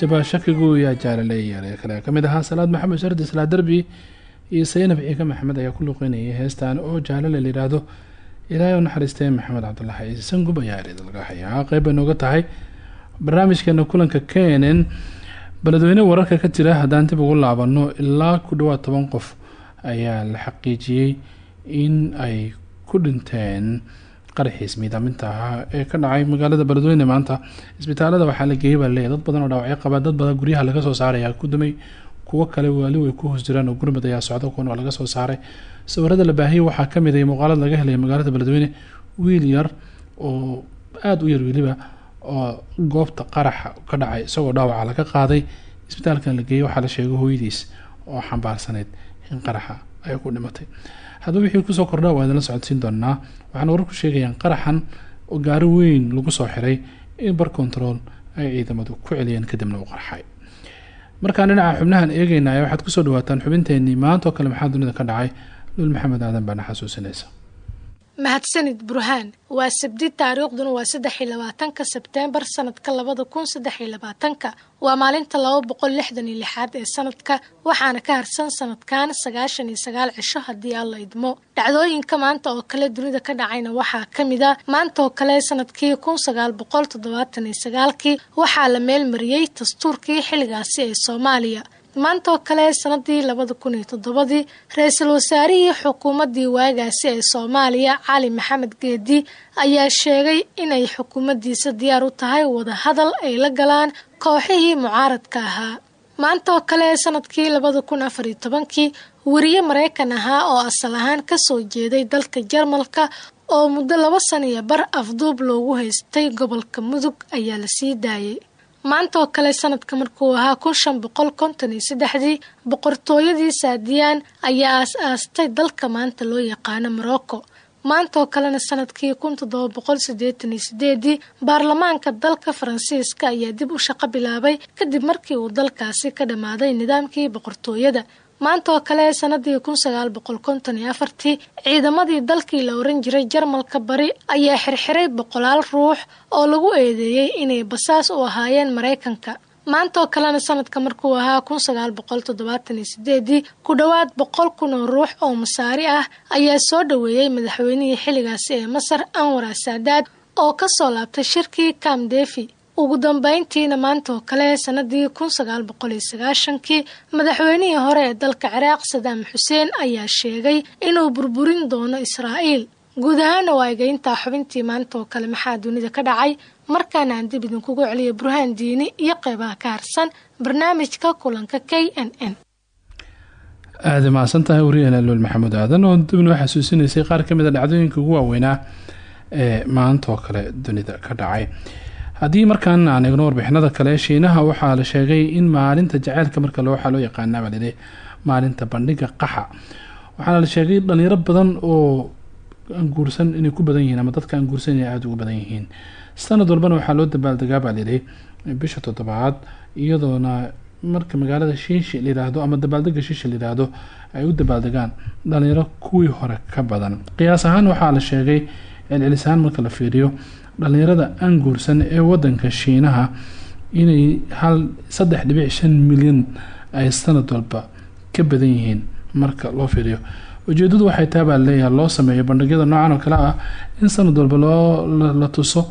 Speaker 2: jaalaleeyahajaba shakigu yaa jaalaleeya kale. Ka mid ahaa salaad maxamed shardi islaa derbi iyo saynab ciike maxamed ayaa ku luqeynayay heestan oo jaalale layidhaahdo ilaahay u naxariistee maxamed cabdulahi ciise sangub ayaa laga hayaa. Qeyb bay nooga tahay. Barnaamijkeena kulanka kenen beledweyne wararka ka jira haddaan dib ugu laabano ilaa ku dhawaad toban qof ayaa la xaqiijiyey in ay ku dhinteen qaraxiis miidaaminta ahaa ee ka dhacay magaalada beledweyne maanta. Isbitaalada waxaa la geeyay baa dad badan oo dhaawacyo qabaa dad badan guryaha laga soo saaraya ku dumay kuwo kale waali way ku hoos oo gurmad ayaa socda kuwan laga soo saaray. Sawirada la baahiyay waxaa ka mid ah muuqaalad laga helay magaalada beledweyne wiil yar oo aada u yar weliba oo goobta qaraxa ka dhacay isagoo dhaawaca laga qaaday. Isbitaalkan la geeyay waxaa la sheegay hooyadiis oo xambaarsaneyd in qaraxa ay ku dhimatay haddaba wixii ku soo kordha waa idinla socodsiin doonaa waxaana wararku sheegayaan qaraxan oo gaari weyn lagu soo xiray in bar control ay ciidamadu ku celiyeen kadibna u qarxay markaan dhinaca xubnahan eegeynaya waxaad ku soo dhawaataan xubinteenii maanta oo kale maxaa dunida ka dhacay? Lul maxamed aadan baana xasuusinaysa
Speaker 18: mahadsanid burhaan waa sabdi taariikhduna waa saddex iyo labaatanka sebteembar sanadka labada kun saddex iyo labaatanka. Waa maalinta laba boqol lixdan iyo lixaad ee sanadka waxaana ka harsan sanadkan sagaashan iyo sagaal cisho haddii alla idmo. Dhacdooyinka maanta oo kale dunida ka dhacayna waxaa ka mid a maanta oo kale sannadkii kun sagaal boqol toddobaatan iyo sagaalkii waxaa la meelmariyey dastuurkii xilligaasi ee soomaaliya maanta oo kale sanadii labada kun iyo toddobadii ra'iisul wasaarihii xukuumaddii waagaasi ee soomaaliya cali maxamed geedi ayaa sheegay inay xukuumaddiisa diyaar u tahay wadahadal ay la galaan kooxihii mucaaradka ahaa. Maanta oo kale sannadkii labada kun afar tobankii wariye maraykan ahaa oo asal ahaan ka soo jeeday dalka jarmalka oo muddo laba sana iyo bar afduub loogu haystay gobolka mudug ayaa la sii daayay maanta oo kale sanadka markuu ahaa kun shan boqol konton iyo saddexdii boqortooyadii saadiyaan ayaa aas-aastay dalka maanta loo yaqaano morocco. Maanta oo kalena sannadkii kun toddoba boqol siddeetan iyo sideedii baarlamaanka dalka faransiiska ayaa dib u shaqo bilaabay kadib markii uu dalkaasi ka dhammaaday nidaamkii boqortooyada maanta oo kale sanadii kun sagaal boqol konton iyo afartii ciidamadii dalkii la oran jiray jarmalka bari ayaa xirxiray boqolaal ruux oo lagu eedeeyey inay basaas u ahaayeen maraykanka maanta oo kalena sanadka markuu ahaa kun sagaal boqol toddobaatan sideedii ku dhowaad boqol kun oo ruux oo masaari ah ayaa soo dhoweeyey madaxweynihii xilligaasi ee masar anwar asaadaad oo ka soo laabtay shirkii kam defi ugu dambeyntiina maanta oo kale sanadii kun sagaal boqol madaxweynihii hore ee dalka ciraaq sadaam xuseen ayaa sheegay inuu burburin doono israa'iil. Guud ahaana waa egeyntaa xubintii maanta oo kale maxaa dunida ka dhacay? Markaana aan dib idinkugu celiya burhaan diini iyo qeybaha ka harsan barnaamijka kulanka k n n.
Speaker 2: Aada mahadsan tahay wariyaheena lool maxamuud aadan oo dibna waxaa xusuusinaysay qaar ka mid a dhacdooyinka ugu waaweynaa ee maanta oo kale dunida ka dhacay haddii markaan aan eegno warbixinada kale shiinaha waxaa la sheegay in maalinta jaceylka marka waxaa loo yaqaanaa baa maalinta bandhiga qaxa. Waxaana la sheegay dhalinyaro badan oo aan guursan inay ku badan yihiin ama dadka aan guursan inay aada ugu badan yihiin. Sanad walbana waxaa loo dabaaldegaa baa lili bisha toddobaad iyadoona marka magaalada shiishi layiraahdo ama dabaaldega shiishi layiraahdo ay u dabaaldegaan dhalinyaro kuwii hore ka badan. Qiyaas ahaan waxaa la sheegay celcelis ahaan marka la fiiriyo dhalinyarada aan guursan ee wadanka shiinaha inay hal saddex dhibic shan milyan ay sanad walba ka badan yihiin marka loo fiiriyo. Ujeedadu waxay tahay baa leeyahay loo sameeyo bandhigyada noocan oo kale ah in sanad walba loo la tuso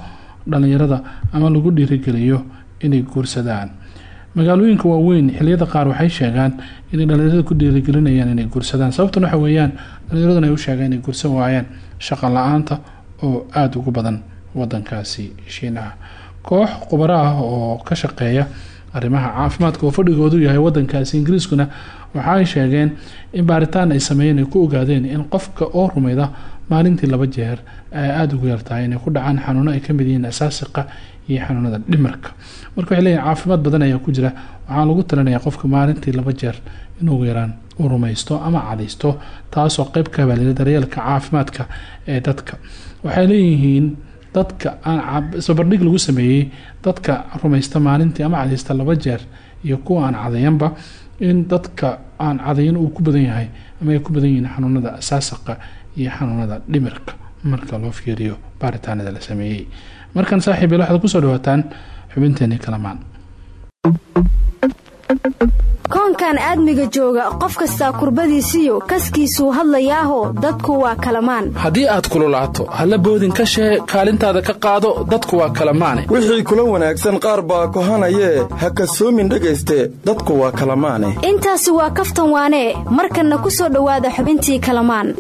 Speaker 2: dhalinyarada ama lagu dhiirigeliyo inay guursadaan. Magaalooyinka waaweyn xiliyada qaar waxay sheegaan inay dhalinyarada ku dhiirigelinayaan inay guursadaan. Sababtan waxa weeyaan dhalinyaradun ay u sheegaan inay guursan waayaan shaqo la'aanta oo aada ugu badan wadankaasi shiinaha koox khubaro ah oo ka shaqeeya arrimaha caafimaadka oo fadhigoodu yahay wadankaasi ingiriiskuna waxa ay sheegeen in baaritaan ay sameeyeen ay ku ogaadeen in qofka oo rumeyda maalintii laba jeer ay aada ugu yartahay inay ku dhacaan xanuuno ay ka mid yihiin asaasiqa iyo xanuunada dhimarka marka waxay leeyihiin caafimaad badan ayaa ku jira. Waxaa lagu talinayaa qofka maalintii laba jeer in yaraan uu rumaysto ama cadaysto taasoo qeyb ka habaalila daryeelka caafimaadka ee dadka waxay leeyihiin dadka aan isbabardhig lagu sameeyey dadka rumaysta maalintii ama cadaysta laba jeer iyo kuwa aan cadayanba in dadka aan cadayan uu ku badan yahay ama ay ku badan yihiin xanuunada asaasiqa iyo xanuunada dhimirka. Marka loo fiiriyo baaritaanada la sameeyey. Markan saaxiib el waxaad ku soo dhawaataan xubinteeni kalamaan
Speaker 19: koonkan aadmiga jooga qof kastaa kurbadiisiyo kaskiisuu hadlayaaho dadku waa kalamaan.
Speaker 20: Haddii aad kululaato halla boodin ka shee kaalintaada ka qaado dadku waa kalamaane.
Speaker 21: Wixii kula wanaagsan qaar baa kohanayee ha kasoomin dhegayste dadku waa kalamaane.
Speaker 19: Intaasi waa kaftan waanee markanna ku soo dhowaada xubintii kalamaan.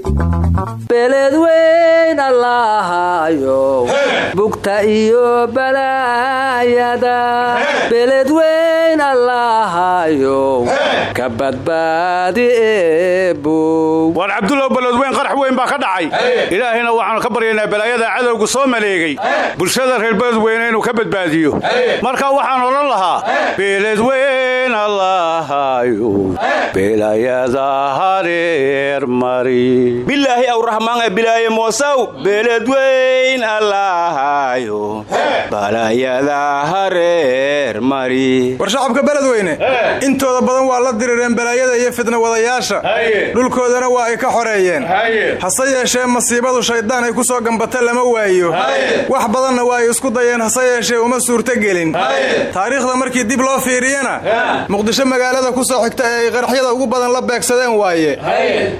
Speaker 22: Beledweyn allaahayo bugta iyo balaayada. Beledweyn allaahayo
Speaker 23: waar cabdulow beledweyn qarax weyn baa ka dhacay. Ilaahayna waxaanu ka baryaynaa balaayada cadowga soo maleegay. Bulshada reer beledweyne inuu ka badbaadiyo. Marka waxaan odhan lahaa beledweyn allaahayo belayada hareer mari.
Speaker 13: Bilaahi awraxmaanee bilaaye moosaw beledweyn allaahayo balayada hareer mari.
Speaker 24: War shacabka beledweyne intooda badan waa la dirireen balaayada iyo fidna wadayaasha. Dhulkoodana waa ay ka xoreeyeen. Hase yeeshee masiibadu shayddaan ay ku soo gambata lama waayo. Wax badanna waa ay isku dayeen hase yeeshee uma suurtogelin taariikhda markii dib loo fiiriyana muqdisho magaalada ku soo xigta ee ay qaraxyada ugu badan la beegsadeen waaye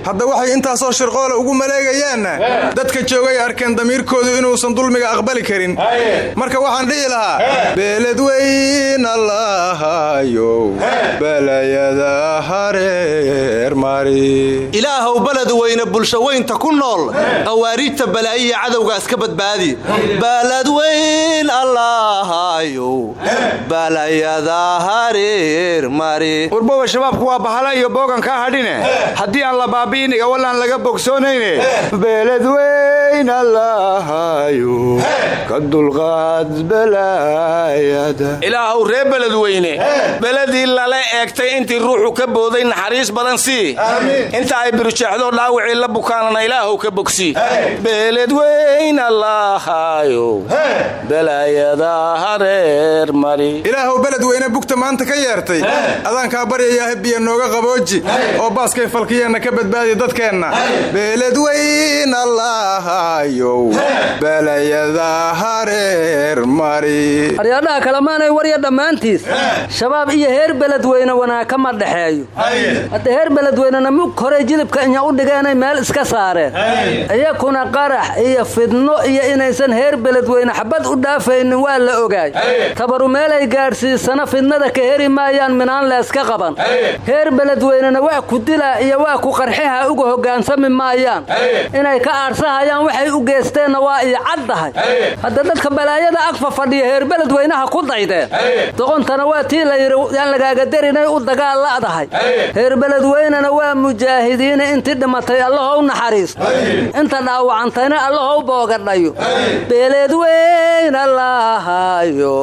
Speaker 24: hadda waxay intaasoo shirqoola ugu maleegayaanna dadka joogay arkeen damiirkoodu inuusan dulmiga aqbali karin. Marka waxaan dhihi lahaa beeledweyn allahayo balayada hareer mari
Speaker 1: ilaahow beledweyne bulshaweynta ku nool. Qawaariijta balaayiya cadowgaas ka badbaadi. Baladweyn allahayo balayada hareer mari
Speaker 23: warbowa shabaabku waa bahala iyo boogan kaa hadhine. Haddii aan la baabi'iniga wallaan laga bogsoonayne beeledweyn allahayo ka dulqaad balaayada
Speaker 25: ilaahow ree beledweyne beledii lala eegtay intii ruuxu ka booday naxariis badan sii inta ay birujeexdo dhaawicii la bukaanana ilaahow ka bogsi. Beeledweyn allahayo balaayada hareer mari.
Speaker 24: Ilaahow beledweyne bugta maanta ka yeertay. Adaankaa barya baryayaaha biyo nooga qabooji. Oo baaskay falkiyeenna ka badbaadi dadkeenna beeled weyn allahayow balayada hareer mari.
Speaker 22: Aryaadhaha kalemaanay warya dhammaantiis shabaab iyo heer beledweyne wanaag kama dhexeeyo hadda heer beledweynena mug horey jilibka inya u dhigeenay meel iska saareen iyakuna qarax iyo fidno iyo inaysan heer beledweyne xabad u dhaafaynin waa la ogaay tabaru meelay gaadhsiisana fidnada ka heri maayaan minaan leeska qaban. Heer beledweynena waa ku dilaa iyo waa ku qarxiha uga hoggaansami maayaan. Inay ka aarsahayaan waxay u geesteenna waa iyo caddahay. Hadda dadka balaayada agfa fadhiya heer beledweynaha ku daydeen doqontana waa tii la yidhi yaan lagaaga darinay u dagaal la'dahay. Heer beledweynena waa mujaahidiina intii dhimatay allahow naxariisto inta dhaawacantayna allahow boogadhayo beledweyn allahayo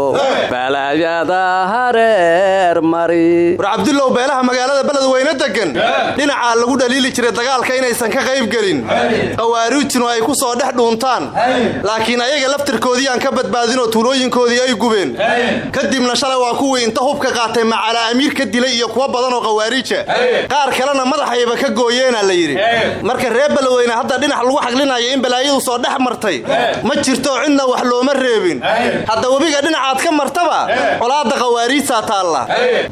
Speaker 22: balaayada hareer mari.
Speaker 26: War beelaha magaalada beledweyne degan dhinacaa lagu dhaliili jiray dagaalka inaysan ka qayb gelin. Khawaarijtinu ay ku soo dhex dhuuntaan. Laakiin ayaga laftirkoodii aan ka badbaadinoo tuulooyinkoodii ay gubeen. Kadibna shalay waa kuwii inta hubka qaatay macalaa amiir ka dilay iyo kuwo badanoo khawaariija qaar kalena madaxayba ka gooyeena la yidhi. Marka reer beledweyne hadda dhinac lagu xaglinayo in balaayadu soo dhex martay ma jirto cidna wax looma reebin. Hadda webiga dhinacaad ka martaba colaadda khawaariijtaa taalla.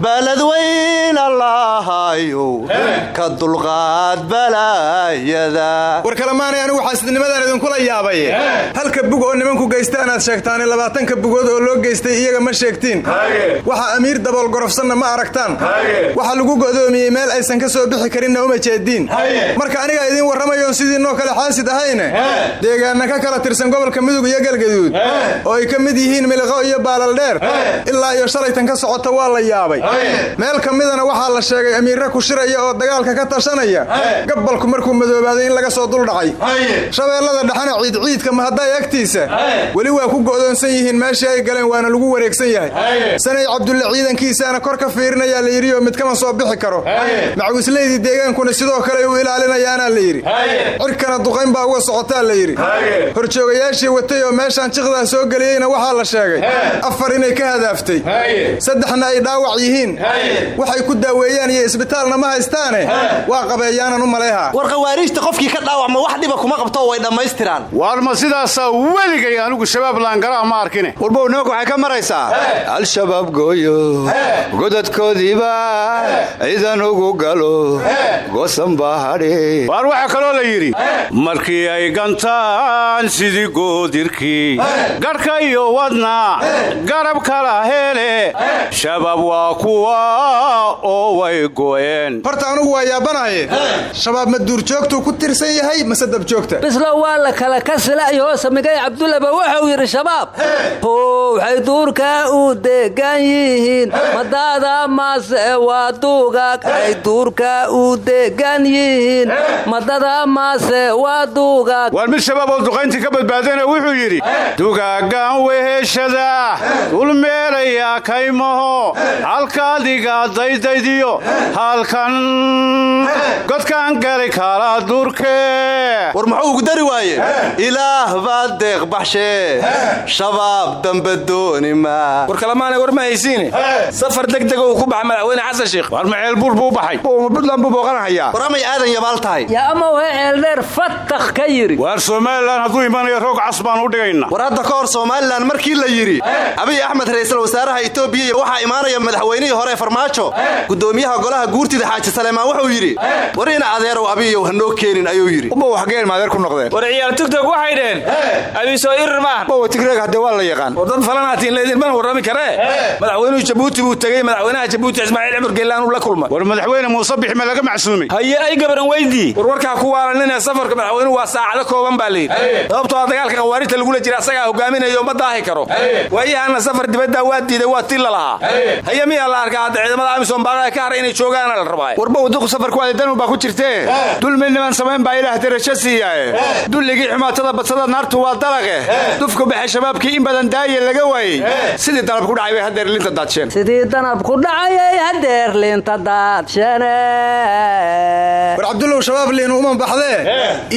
Speaker 26: Beledweyn allahayow ka dulqaad balaayada.
Speaker 24: War kalemaanay anigu xaasidnimadaan idinkula yaabay. Halka bug oo nimanku geystaan aad sheegtaani labaatanka bugood oo loo geystay iyaga ma sheegtiin. Waxa amiir dabool gorofsanna ma aragtaan. Waxa lagu godoomiyey meel aysan ka soo bixi karinna uma jeediin marka anigaa idiin warramayoon sidiinoo kale xaasid ahayne deegaanna ka kala tirsan gobolka mudug iyo galgaduud. Oo ay ka mid yihiin miliqo iyo baalaldheer ilaa iyo shalaytan ka socota waa la yaabay. Meel ka midana waxaa la sheegay amiirre ku shiraya oo dagaalka ka tashanaya gabalku markuu madoobaaday in laga soo duldhacay shabeellada dhexana ciidciidka mahadday agtiisa? Weli waa ku go'doonsan yihiin meeshii ay galeen waana lagu wareegsan yahay. Sanay cabdulle ciidankiisaana kor ka fiirinayaa la yidhi oo mid kama soo bixi karo. Macawisleydii deegaankuna sidoo kale u ilaalinayaanaa la yidhi. Cirkana duqayn baa uga socotaa la yidhi. Horjoogayaashii watay oo meeshaan jiqdaa soo geliyeyna waxaa la sheegay. Afar inay ka hadaaftay saddexna ay dhaawac yihiin. Waxay ku daaweeyaan iyo isbitaalna ma haystaane waa qabeeyaanan u malayha
Speaker 26: war khawaariijta qofkii ka dhaawacma wax dhiba kuma qabto way dhammaystiraan.
Speaker 23: Waar ma sidaasaa weligay anigu shabaab laangaraha ma arkine.
Speaker 27: Warbow nimanku waxay ka maraysaa. Al-shabaab gooyo. Godadkoodiiba ciidan ugu galo. Goosan baa hadhi.
Speaker 23: Waar waxaa kaloo la yidhi? Markii ay gantaan sidii goodirkii garhka iyo wadna garab kala hele. Shabaab waa kuwa oo way go'een
Speaker 24: horta anugu waa yaabanaye shabaab ma duurjoogtuu ku tirsan yahay mase dabjoogta
Speaker 22: bisla waa la kala kasila iyo samigay cabdullaba wuxuu yidhi shabaab how waxay duurka u degan yihiin. Madaada mase waa duugag ay duurka u degan yihiin. Madada mase waa duugag
Speaker 23: waar mid shabaab oo duqayntii ka badbaadana wuxuu yidhi dugaagaan weheshada dulmeerayaa kaymaho halkaadiga daydaydiyo halkan godkaan gali kala durkee
Speaker 26: war muxuu ugu dari waaye? Ilaah baa deeq baxshee shabaab dambe dooni maa
Speaker 25: war kalemaanay war ma haysiine safar degdega uu ku baxa madaxweyne xasan sheikh.
Speaker 23: Waar maceel buur buu baxay.
Speaker 27: Buntland buu booqanahayaa
Speaker 26: war amay aadan yabaal tahay?
Speaker 22: Yaa ama wee ceeldheer fatakh ka yidhi
Speaker 23: waar somalilan hadduu imanayo roog cas baan u dhigaynaa
Speaker 26: war hadda ka hor somalilan markii la yidhi abiy axmed ra'iisul wasaaraha etoobiya waxaa imaanaya madaxweynihii hore farmaajo gudoomiyaha golaha guurtida xaaji saleemaan wuxuu yidhi war ina adeerow abiyow hanoo keenin ayuu yidhi.
Speaker 27: Ubow xageen maadeer ku noqdeen?
Speaker 25: War ciyaal tugtog waxay dheen. Abiisoo irir maahan
Speaker 27: bowa tigreeg haddee waa la yaqaan.
Speaker 25: War dad falanaatiin laydinmana warrami karee madaxweynuhu jabuuti buu tegey madaxweynaha jabuuti ismaaciil cumar geelaan uu la kulmay.
Speaker 23: War madaxweyne muuse bixi ma laga macsuumay
Speaker 25: haye ay gabaran weydii. War warkaa ku waalanina safarka madaxweynuhu waa saacado kooban baa layidhi sababtoo a dagaalka khawaarijta lagula jira asagaa hogaaminayo ma daahi karo. Waayahana safar dibaddaa waa diiday waa ti lalahaa haye miyaa la arkaa hadda ciidamada amisom baaqaa ka hara inay joogaana la rabaa
Speaker 27: warbow duqu safarku waa jirtee dulmi niman samayn baa ilaah darajo siiyaae dulligii xumaatada badsada naartu waa dalaqe dufku baxe shabaabkii in badan daaye laga waayey sidii dalab ku dhacay bay haddeer linta daadsheen.
Speaker 22: Sidii danab ku dhacayay hadeer liinta daadshane
Speaker 24: war cabdullow shabaab liinu uma baxdee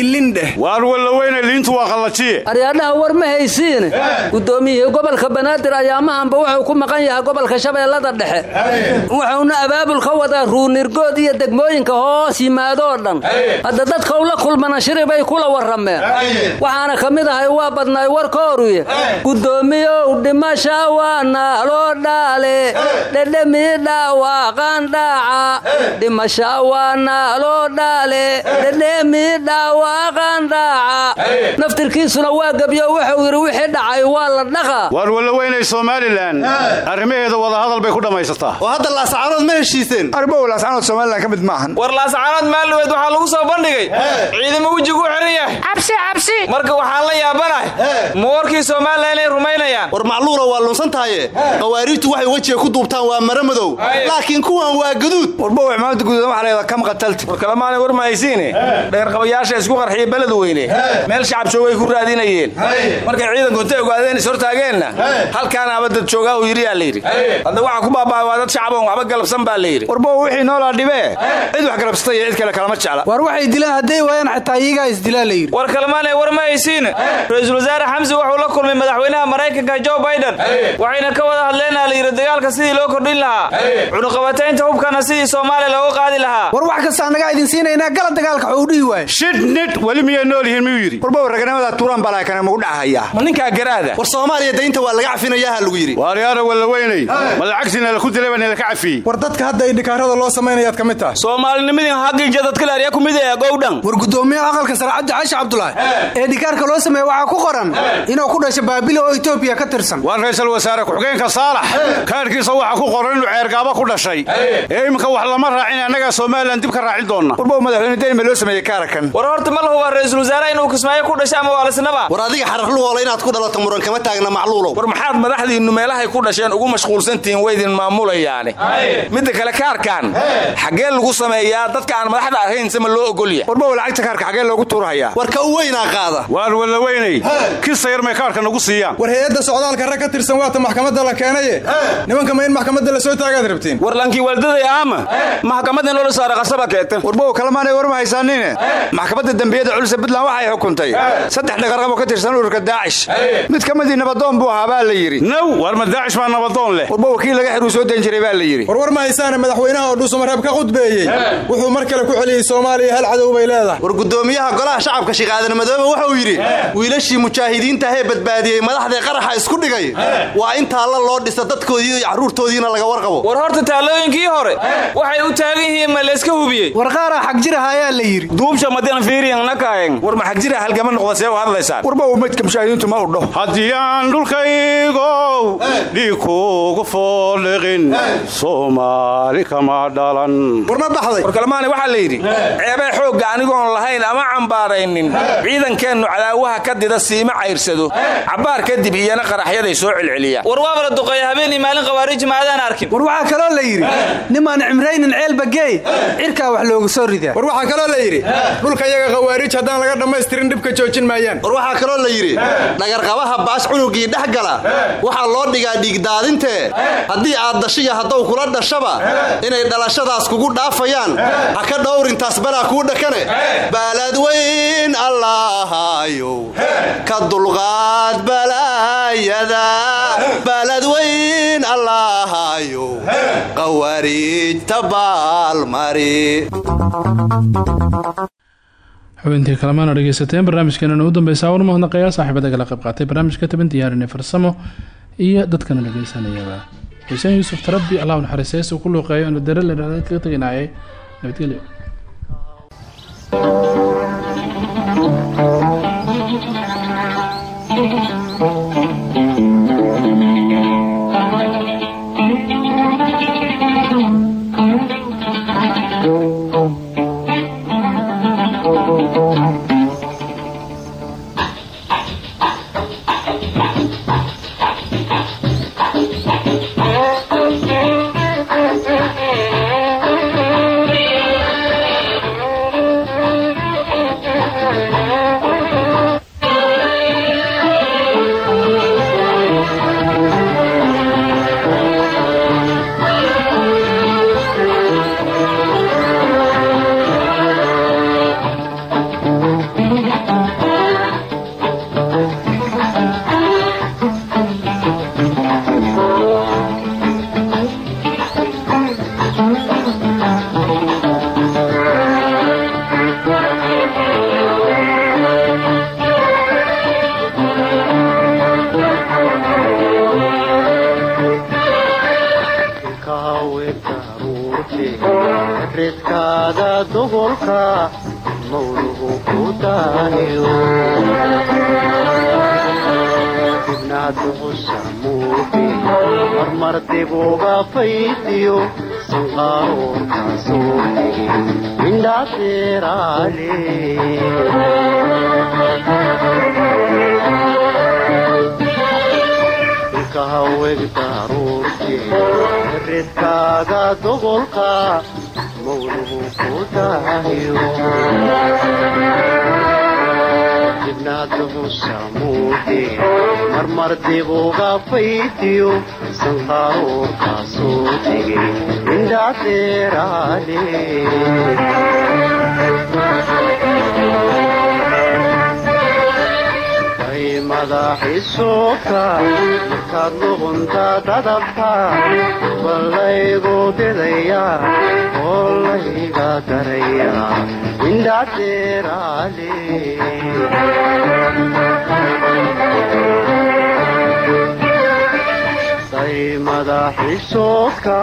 Speaker 24: ilindheh
Speaker 23: waar wallaweyne liintu waa qallajiye
Speaker 22: aryaadhaha war ma haysiin. Guddoomiyihii gobolka banaadir ayaamahanba wuxuu ku maqan yahay gobolka shabeellada dhexe. Wuxuuna abaabul ka wadaa ruunirgood iyo degmooyinka hoos yimaadoo dhan hadda dadka ula kulmana shiri bay kula warrameen waxaana ka mid ahay waa badnaay warkooruye guddoomiyow dhimasha waana loo dhaale. Dhedhemi dhaawaqan dhaaca. Dhimasha waana loo dhaale. Dhedhemi dhaawaqan dhaaca. Naftirkiisuna waa gebyo wuxuu yidhi wixii dhacay waa la dhaqa.
Speaker 23: Waar wallaweynay somalilan arrimaheeda wadahadal bay ku dhammaysataa
Speaker 26: oo hadda laascaanood ma heshiiseen?
Speaker 27: Arbow laascaanood somalilan ka mid maahan
Speaker 28: war laascaanood maalluweed waxaa lagu soo bandhigay. Ciidamo wejigu xiran yahay. Marka waxaan la yaabanahay ma warkii somalilan inay rumaynayaan?
Speaker 26: War macluula waa lunsan tahaye qawaariijtu waxay wejiga ku duubtaan waa mara madow. Laakiin kuwan waa gaduud
Speaker 27: warbow cimaamada guduudan waxa layada kam qatalta
Speaker 25: war kalemaanay war mahaysiine dheerqabayaasha isku qarxiya beled weyne. Meel shacab joogay ku raadinayeen. Markay ciidanku intay ogaadeen is hortaageenna halkaanaaba dad joogaa uu yidhi yaa layidhi hadda waxa ku baaba'ay waa dad shacaboon waxba galabsan baa layidhi
Speaker 27: warbow wixii noolaa dhibee cid wax galabsatay cid kale kalama jecla.
Speaker 5: War waxay dilaan hadday waayaan xataa iyagaa isdilaa layidhi
Speaker 28: war kalemaanay war ma haysiin. Ra'iisul wasaare xamsi wuxuu la kulmay madaxweynaha maraykanka jo biden. Waxayna ka wada hadleenaa layidhi dagaalka sidii loo kordhin lahaa cunuqabataynta hubkana sidii soomaaliya looga qaadi lahaa.
Speaker 5: War wax kasta annagaa idin siinaynaa gala dagaalka xuu dhihi waaye
Speaker 23: shid nid weli miyay nool yihiin miyuu yidhi?
Speaker 27: Warbow raganimada tuuran balaakana magu dhacahayaa
Speaker 25: ma ninkaa garaada?
Speaker 26: War soomaaliya daynta waa laga cafinayaha lagu yidhi.
Speaker 23: Waaryaara wallaweynay ma lacagtiina laku dilay baa nilaka cafiyey
Speaker 24: war dadka hadda ay dhikaarada loo samaynayaad ka mid tahay.
Speaker 28: Soomaalinimadii haginja dadkale arya ku mid ee gowdhan
Speaker 5: war guddoomiyaha aqalka sare cabdi caashi cabdulaahi ee dhikaarka loo sameeye waxaa ku qoran inuu ku dhashay baabile oo etoobiya ka tirsan.
Speaker 23: Waa ra'iisul wasaare ku-xigeenka saalax. Kaarkiisa waxaa ku qoran inuu ceergaaba ku dhashay. Ee iminka wax lama raacin annagaa somalilan dib ka raacin doonna.
Speaker 27: Warbow madaxweyne deni ma loo sameeyey kaarakan.
Speaker 28: War horta ma la hubaa ra'iisul wasaare inuu kismaayo ku dhashay ama waalisnaba
Speaker 26: war adiga xararluhoola inaad ku dhalato muran kama taagna macluulow.
Speaker 25: War maxaad madaxdiinnu meelahay ku dhasheen ugu mashquulsantihiin waydin maamulayaane midda kale kaarkan. Xaggee lagu sameeyaa dadka aan madaxda ahayn sama loo ogolya
Speaker 27: warbow lacagta kaarka xaggee loogu tuurahayaa
Speaker 26: war ka u weynaa qaada.
Speaker 23: Waar wallaweynay kista yar may kaarka nagu siiyaan.
Speaker 24: War hay'adda socdaalka rag ka tirsan waata maxkamadda la keenaye? Nimanka ma in maxkamadda la soo taagaad rabtiin?
Speaker 13: War lankii waldaday aama maxkamadda noola saara qasaba keeta
Speaker 27: warbow kalemaanay war ma haysaanine? Maxkamadda dembiyada culuse puntland waxay xukuntay. Saddex dhaqarqabo ka tirsan ururka daacish mid ka midii nabadoon buu ahaa baa la yidhi.
Speaker 23: Naw war ma daacish baa nabadoon leh.
Speaker 27: Warbow wakiil laga xiruu soo jiray baa la yidhi.
Speaker 24: War war ma haysaane madaxweynaha oo dhuusamareeb ka khudbeeyey. Wuxuu mar kale ku celiyey soomaaliya hal cadow bay leedahay.
Speaker 26: War guddoomiyaha golaha shacabka sheekh aadan madoobe wuxuu yidhi wiilashii mujaahidiintahee badbaadiyey madaxdii qaraxa isku dhigay. Waa in taalla loo dhisa dadkoodii iyo carruurtoodiina laga warqabo.
Speaker 28: War horta taallooyinkii hore waxay u taagan yihiin ma layska hubiyey?
Speaker 5: War qaaraa xag jiraha ayaa la yidhi.
Speaker 13: Duubsha madian fiiriyan nakaayeng
Speaker 25: war maxag jira halgama noqda see u hadlaysaan.
Speaker 27: Warbow midka mujaahidiintu ma udho
Speaker 23: haddii aan dhulkaygow dhiig kuugu fooliqin. Soomaali kama dhalan.
Speaker 24: War ma baxday
Speaker 25: war kalemaani waxaa la yidhi ceebee xoogga anigoon lahayn ama cambaaraynin ciidankeennu cadaawaha ka dida siima cayrsado cabbaar kadib iyana qaraxyaday soo celceliyaan
Speaker 28: war waaba la duqeeya habeenii maalin qawaariiji ma adaan arkin.
Speaker 5: War waxaa kaloo la yidhi nimaan cimraynin ceelbageey cirkaa wax loogu soo ridaa.
Speaker 24: War waxaa kaloo la yidhi dhulka yaga khawaariij haddaan laga dhammaystirin dhibka joojin maayaan.
Speaker 26: War waxaa kaloo la yidhi dhagarqabaha baas cunugii dhex gala waxaa loo dhigaa dhiigdaadintee haddii aad dashiya haddaw kula dhashaba inay dhalashadaas kugu dhaafayaan ha ka dhowrintaas balaa kuu dhakane. Baaladweyn allaahayow ka dulqaad balaayada baaladweyn allaahayow qawaariijta baalmari
Speaker 2: xubintii kalemaana dhegeysateen barnaamijkeenana u dambeysa war mahadnaqayaa saaxiibada kala qayb qaatay barnaamijka taban diyaarinay farsamo iyo dadkana dhegeysanayaba xuseen yuusuf tarabi allah naxariista heesuu ku luuqeeyo anu dare la dhahda kaga teginayay nabadgelyo
Speaker 17: marmar dibuga faydiyo sanqaaroorka soo digi indhaadeeraale madaxiisuka markaad luqunta dadabta ballaygu didaya oo layga daraya indhaadeeraale say madaxiisuka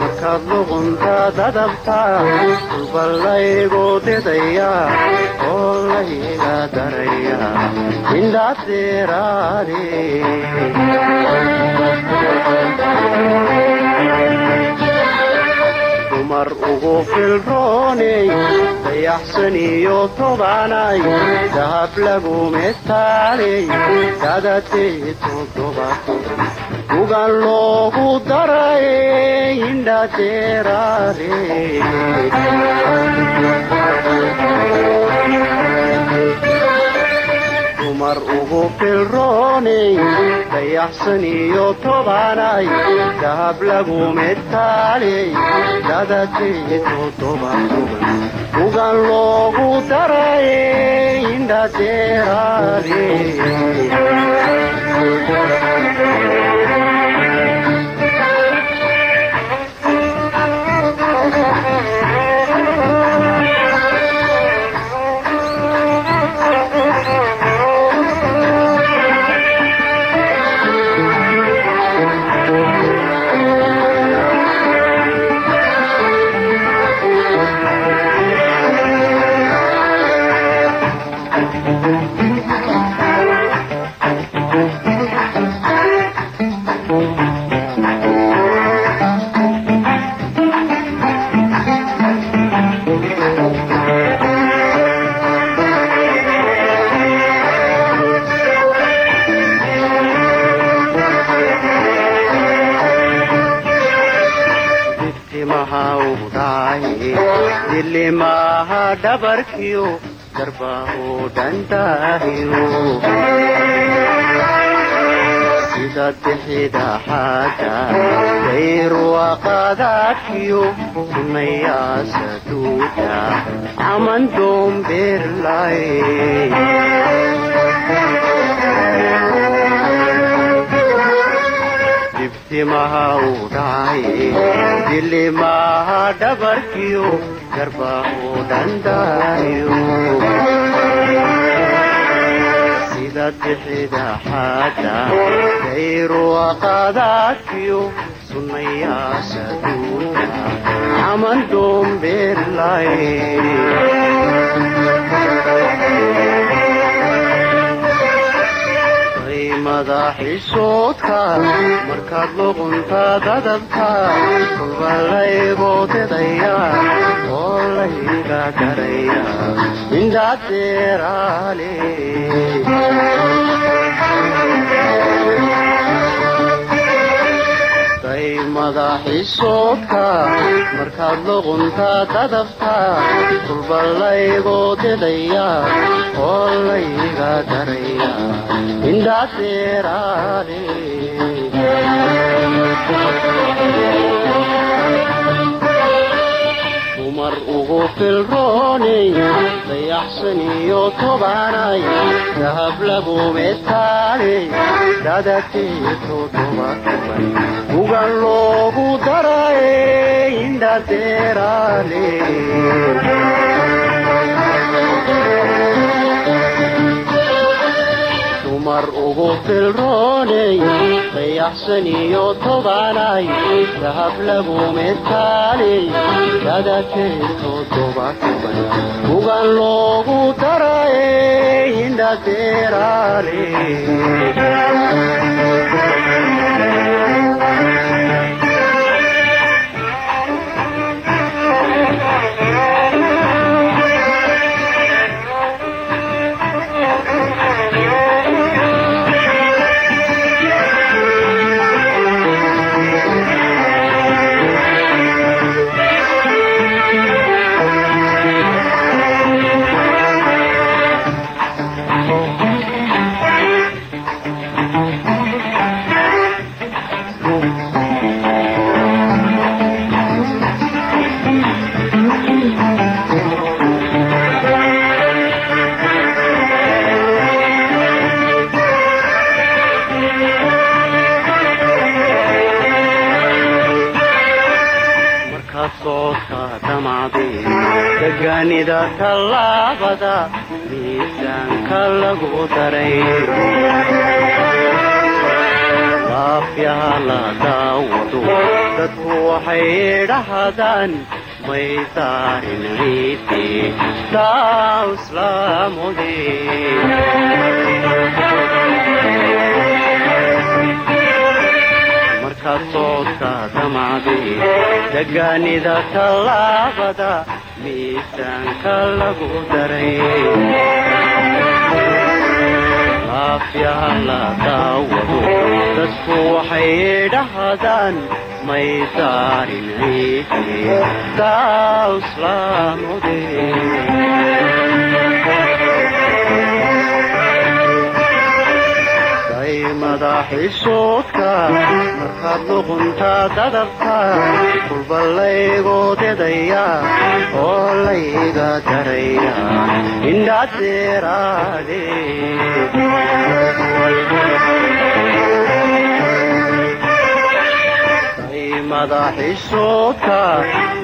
Speaker 17: markaad luqunta dadabta ballaygu didaya oo layga daraya indhaadeeraale dumar ugu filrooney dayaxsaniyo tobanay dahab lagu metaaley dadatee ugan loogu daray indhaadeeraale dumar ugu filrooney dayaxsaniyo tobanay dahab lagu metaaley dadatee toddobaduban ugan loogu daray indhaadeeraale dilimaha dhabarkiyo darbaho dhandaahiyo sida bixida xaada caman doombeerlay dibtimaha u dhacay dilimaha dhabarkiyo garbaho dhandaayo sida bixida xaada dayruwaqadaadkiyo sunayaasha duuda caman doombeerlay madaxiisoodka markaad luqunta dadabta kulba laygoo didaya oo layga garaya indhaadeeraale day madaxiisoodka markaad luqunta dadabta kulba laygoo didaya oo layga garaya indhaadeeraale dumar ugu filrooney dayaxsaniyo tobanay dahab lagu metaaley dadatee toddoba toban ugan loogu daray indhaadeeraale dumar ugu filroonay dayaxsan iyo tobanay dahab lagu metaaley dadakeeto doba toban ugan loogu daray indhadeeraale degaanida tallaabada miisaanka lagu daray laafyaha la dadku waxay dhahdaan may saarin ciidii taa islaamode markaad soodka damacday degaanida tallaabada miisaanka lagu daray laafyaha la daawado dadku waxay dhahdaan may saarin ciidii madaxisoodka markaad luqunta dadabta kulba laygoo dedaya oo layga daraya indhadeeraade madaxisoodka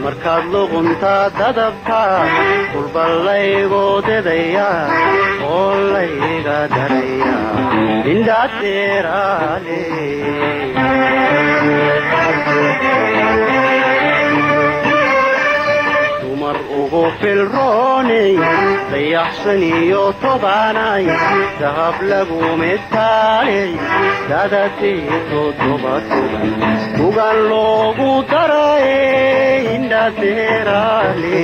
Speaker 17: markaad luqunta dadabta. Kulba laygoo dedaya oo layga daraya indhadeeraale dumar ugu filroonay dayaxsan iyo tobanay dahab lagu metaaley dadateeto doba toban ugan loogu daray indhadeeraale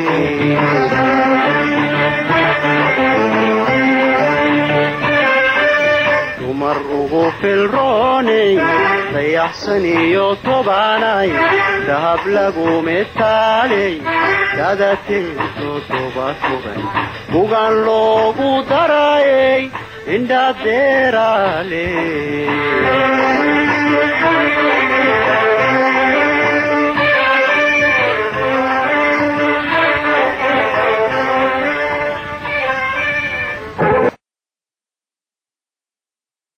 Speaker 17: dumar ugu filroonay dayaxsan iyo tobanay dahab lagu metaaley dadateeto doba toban ugan loogu daray indhadeeraale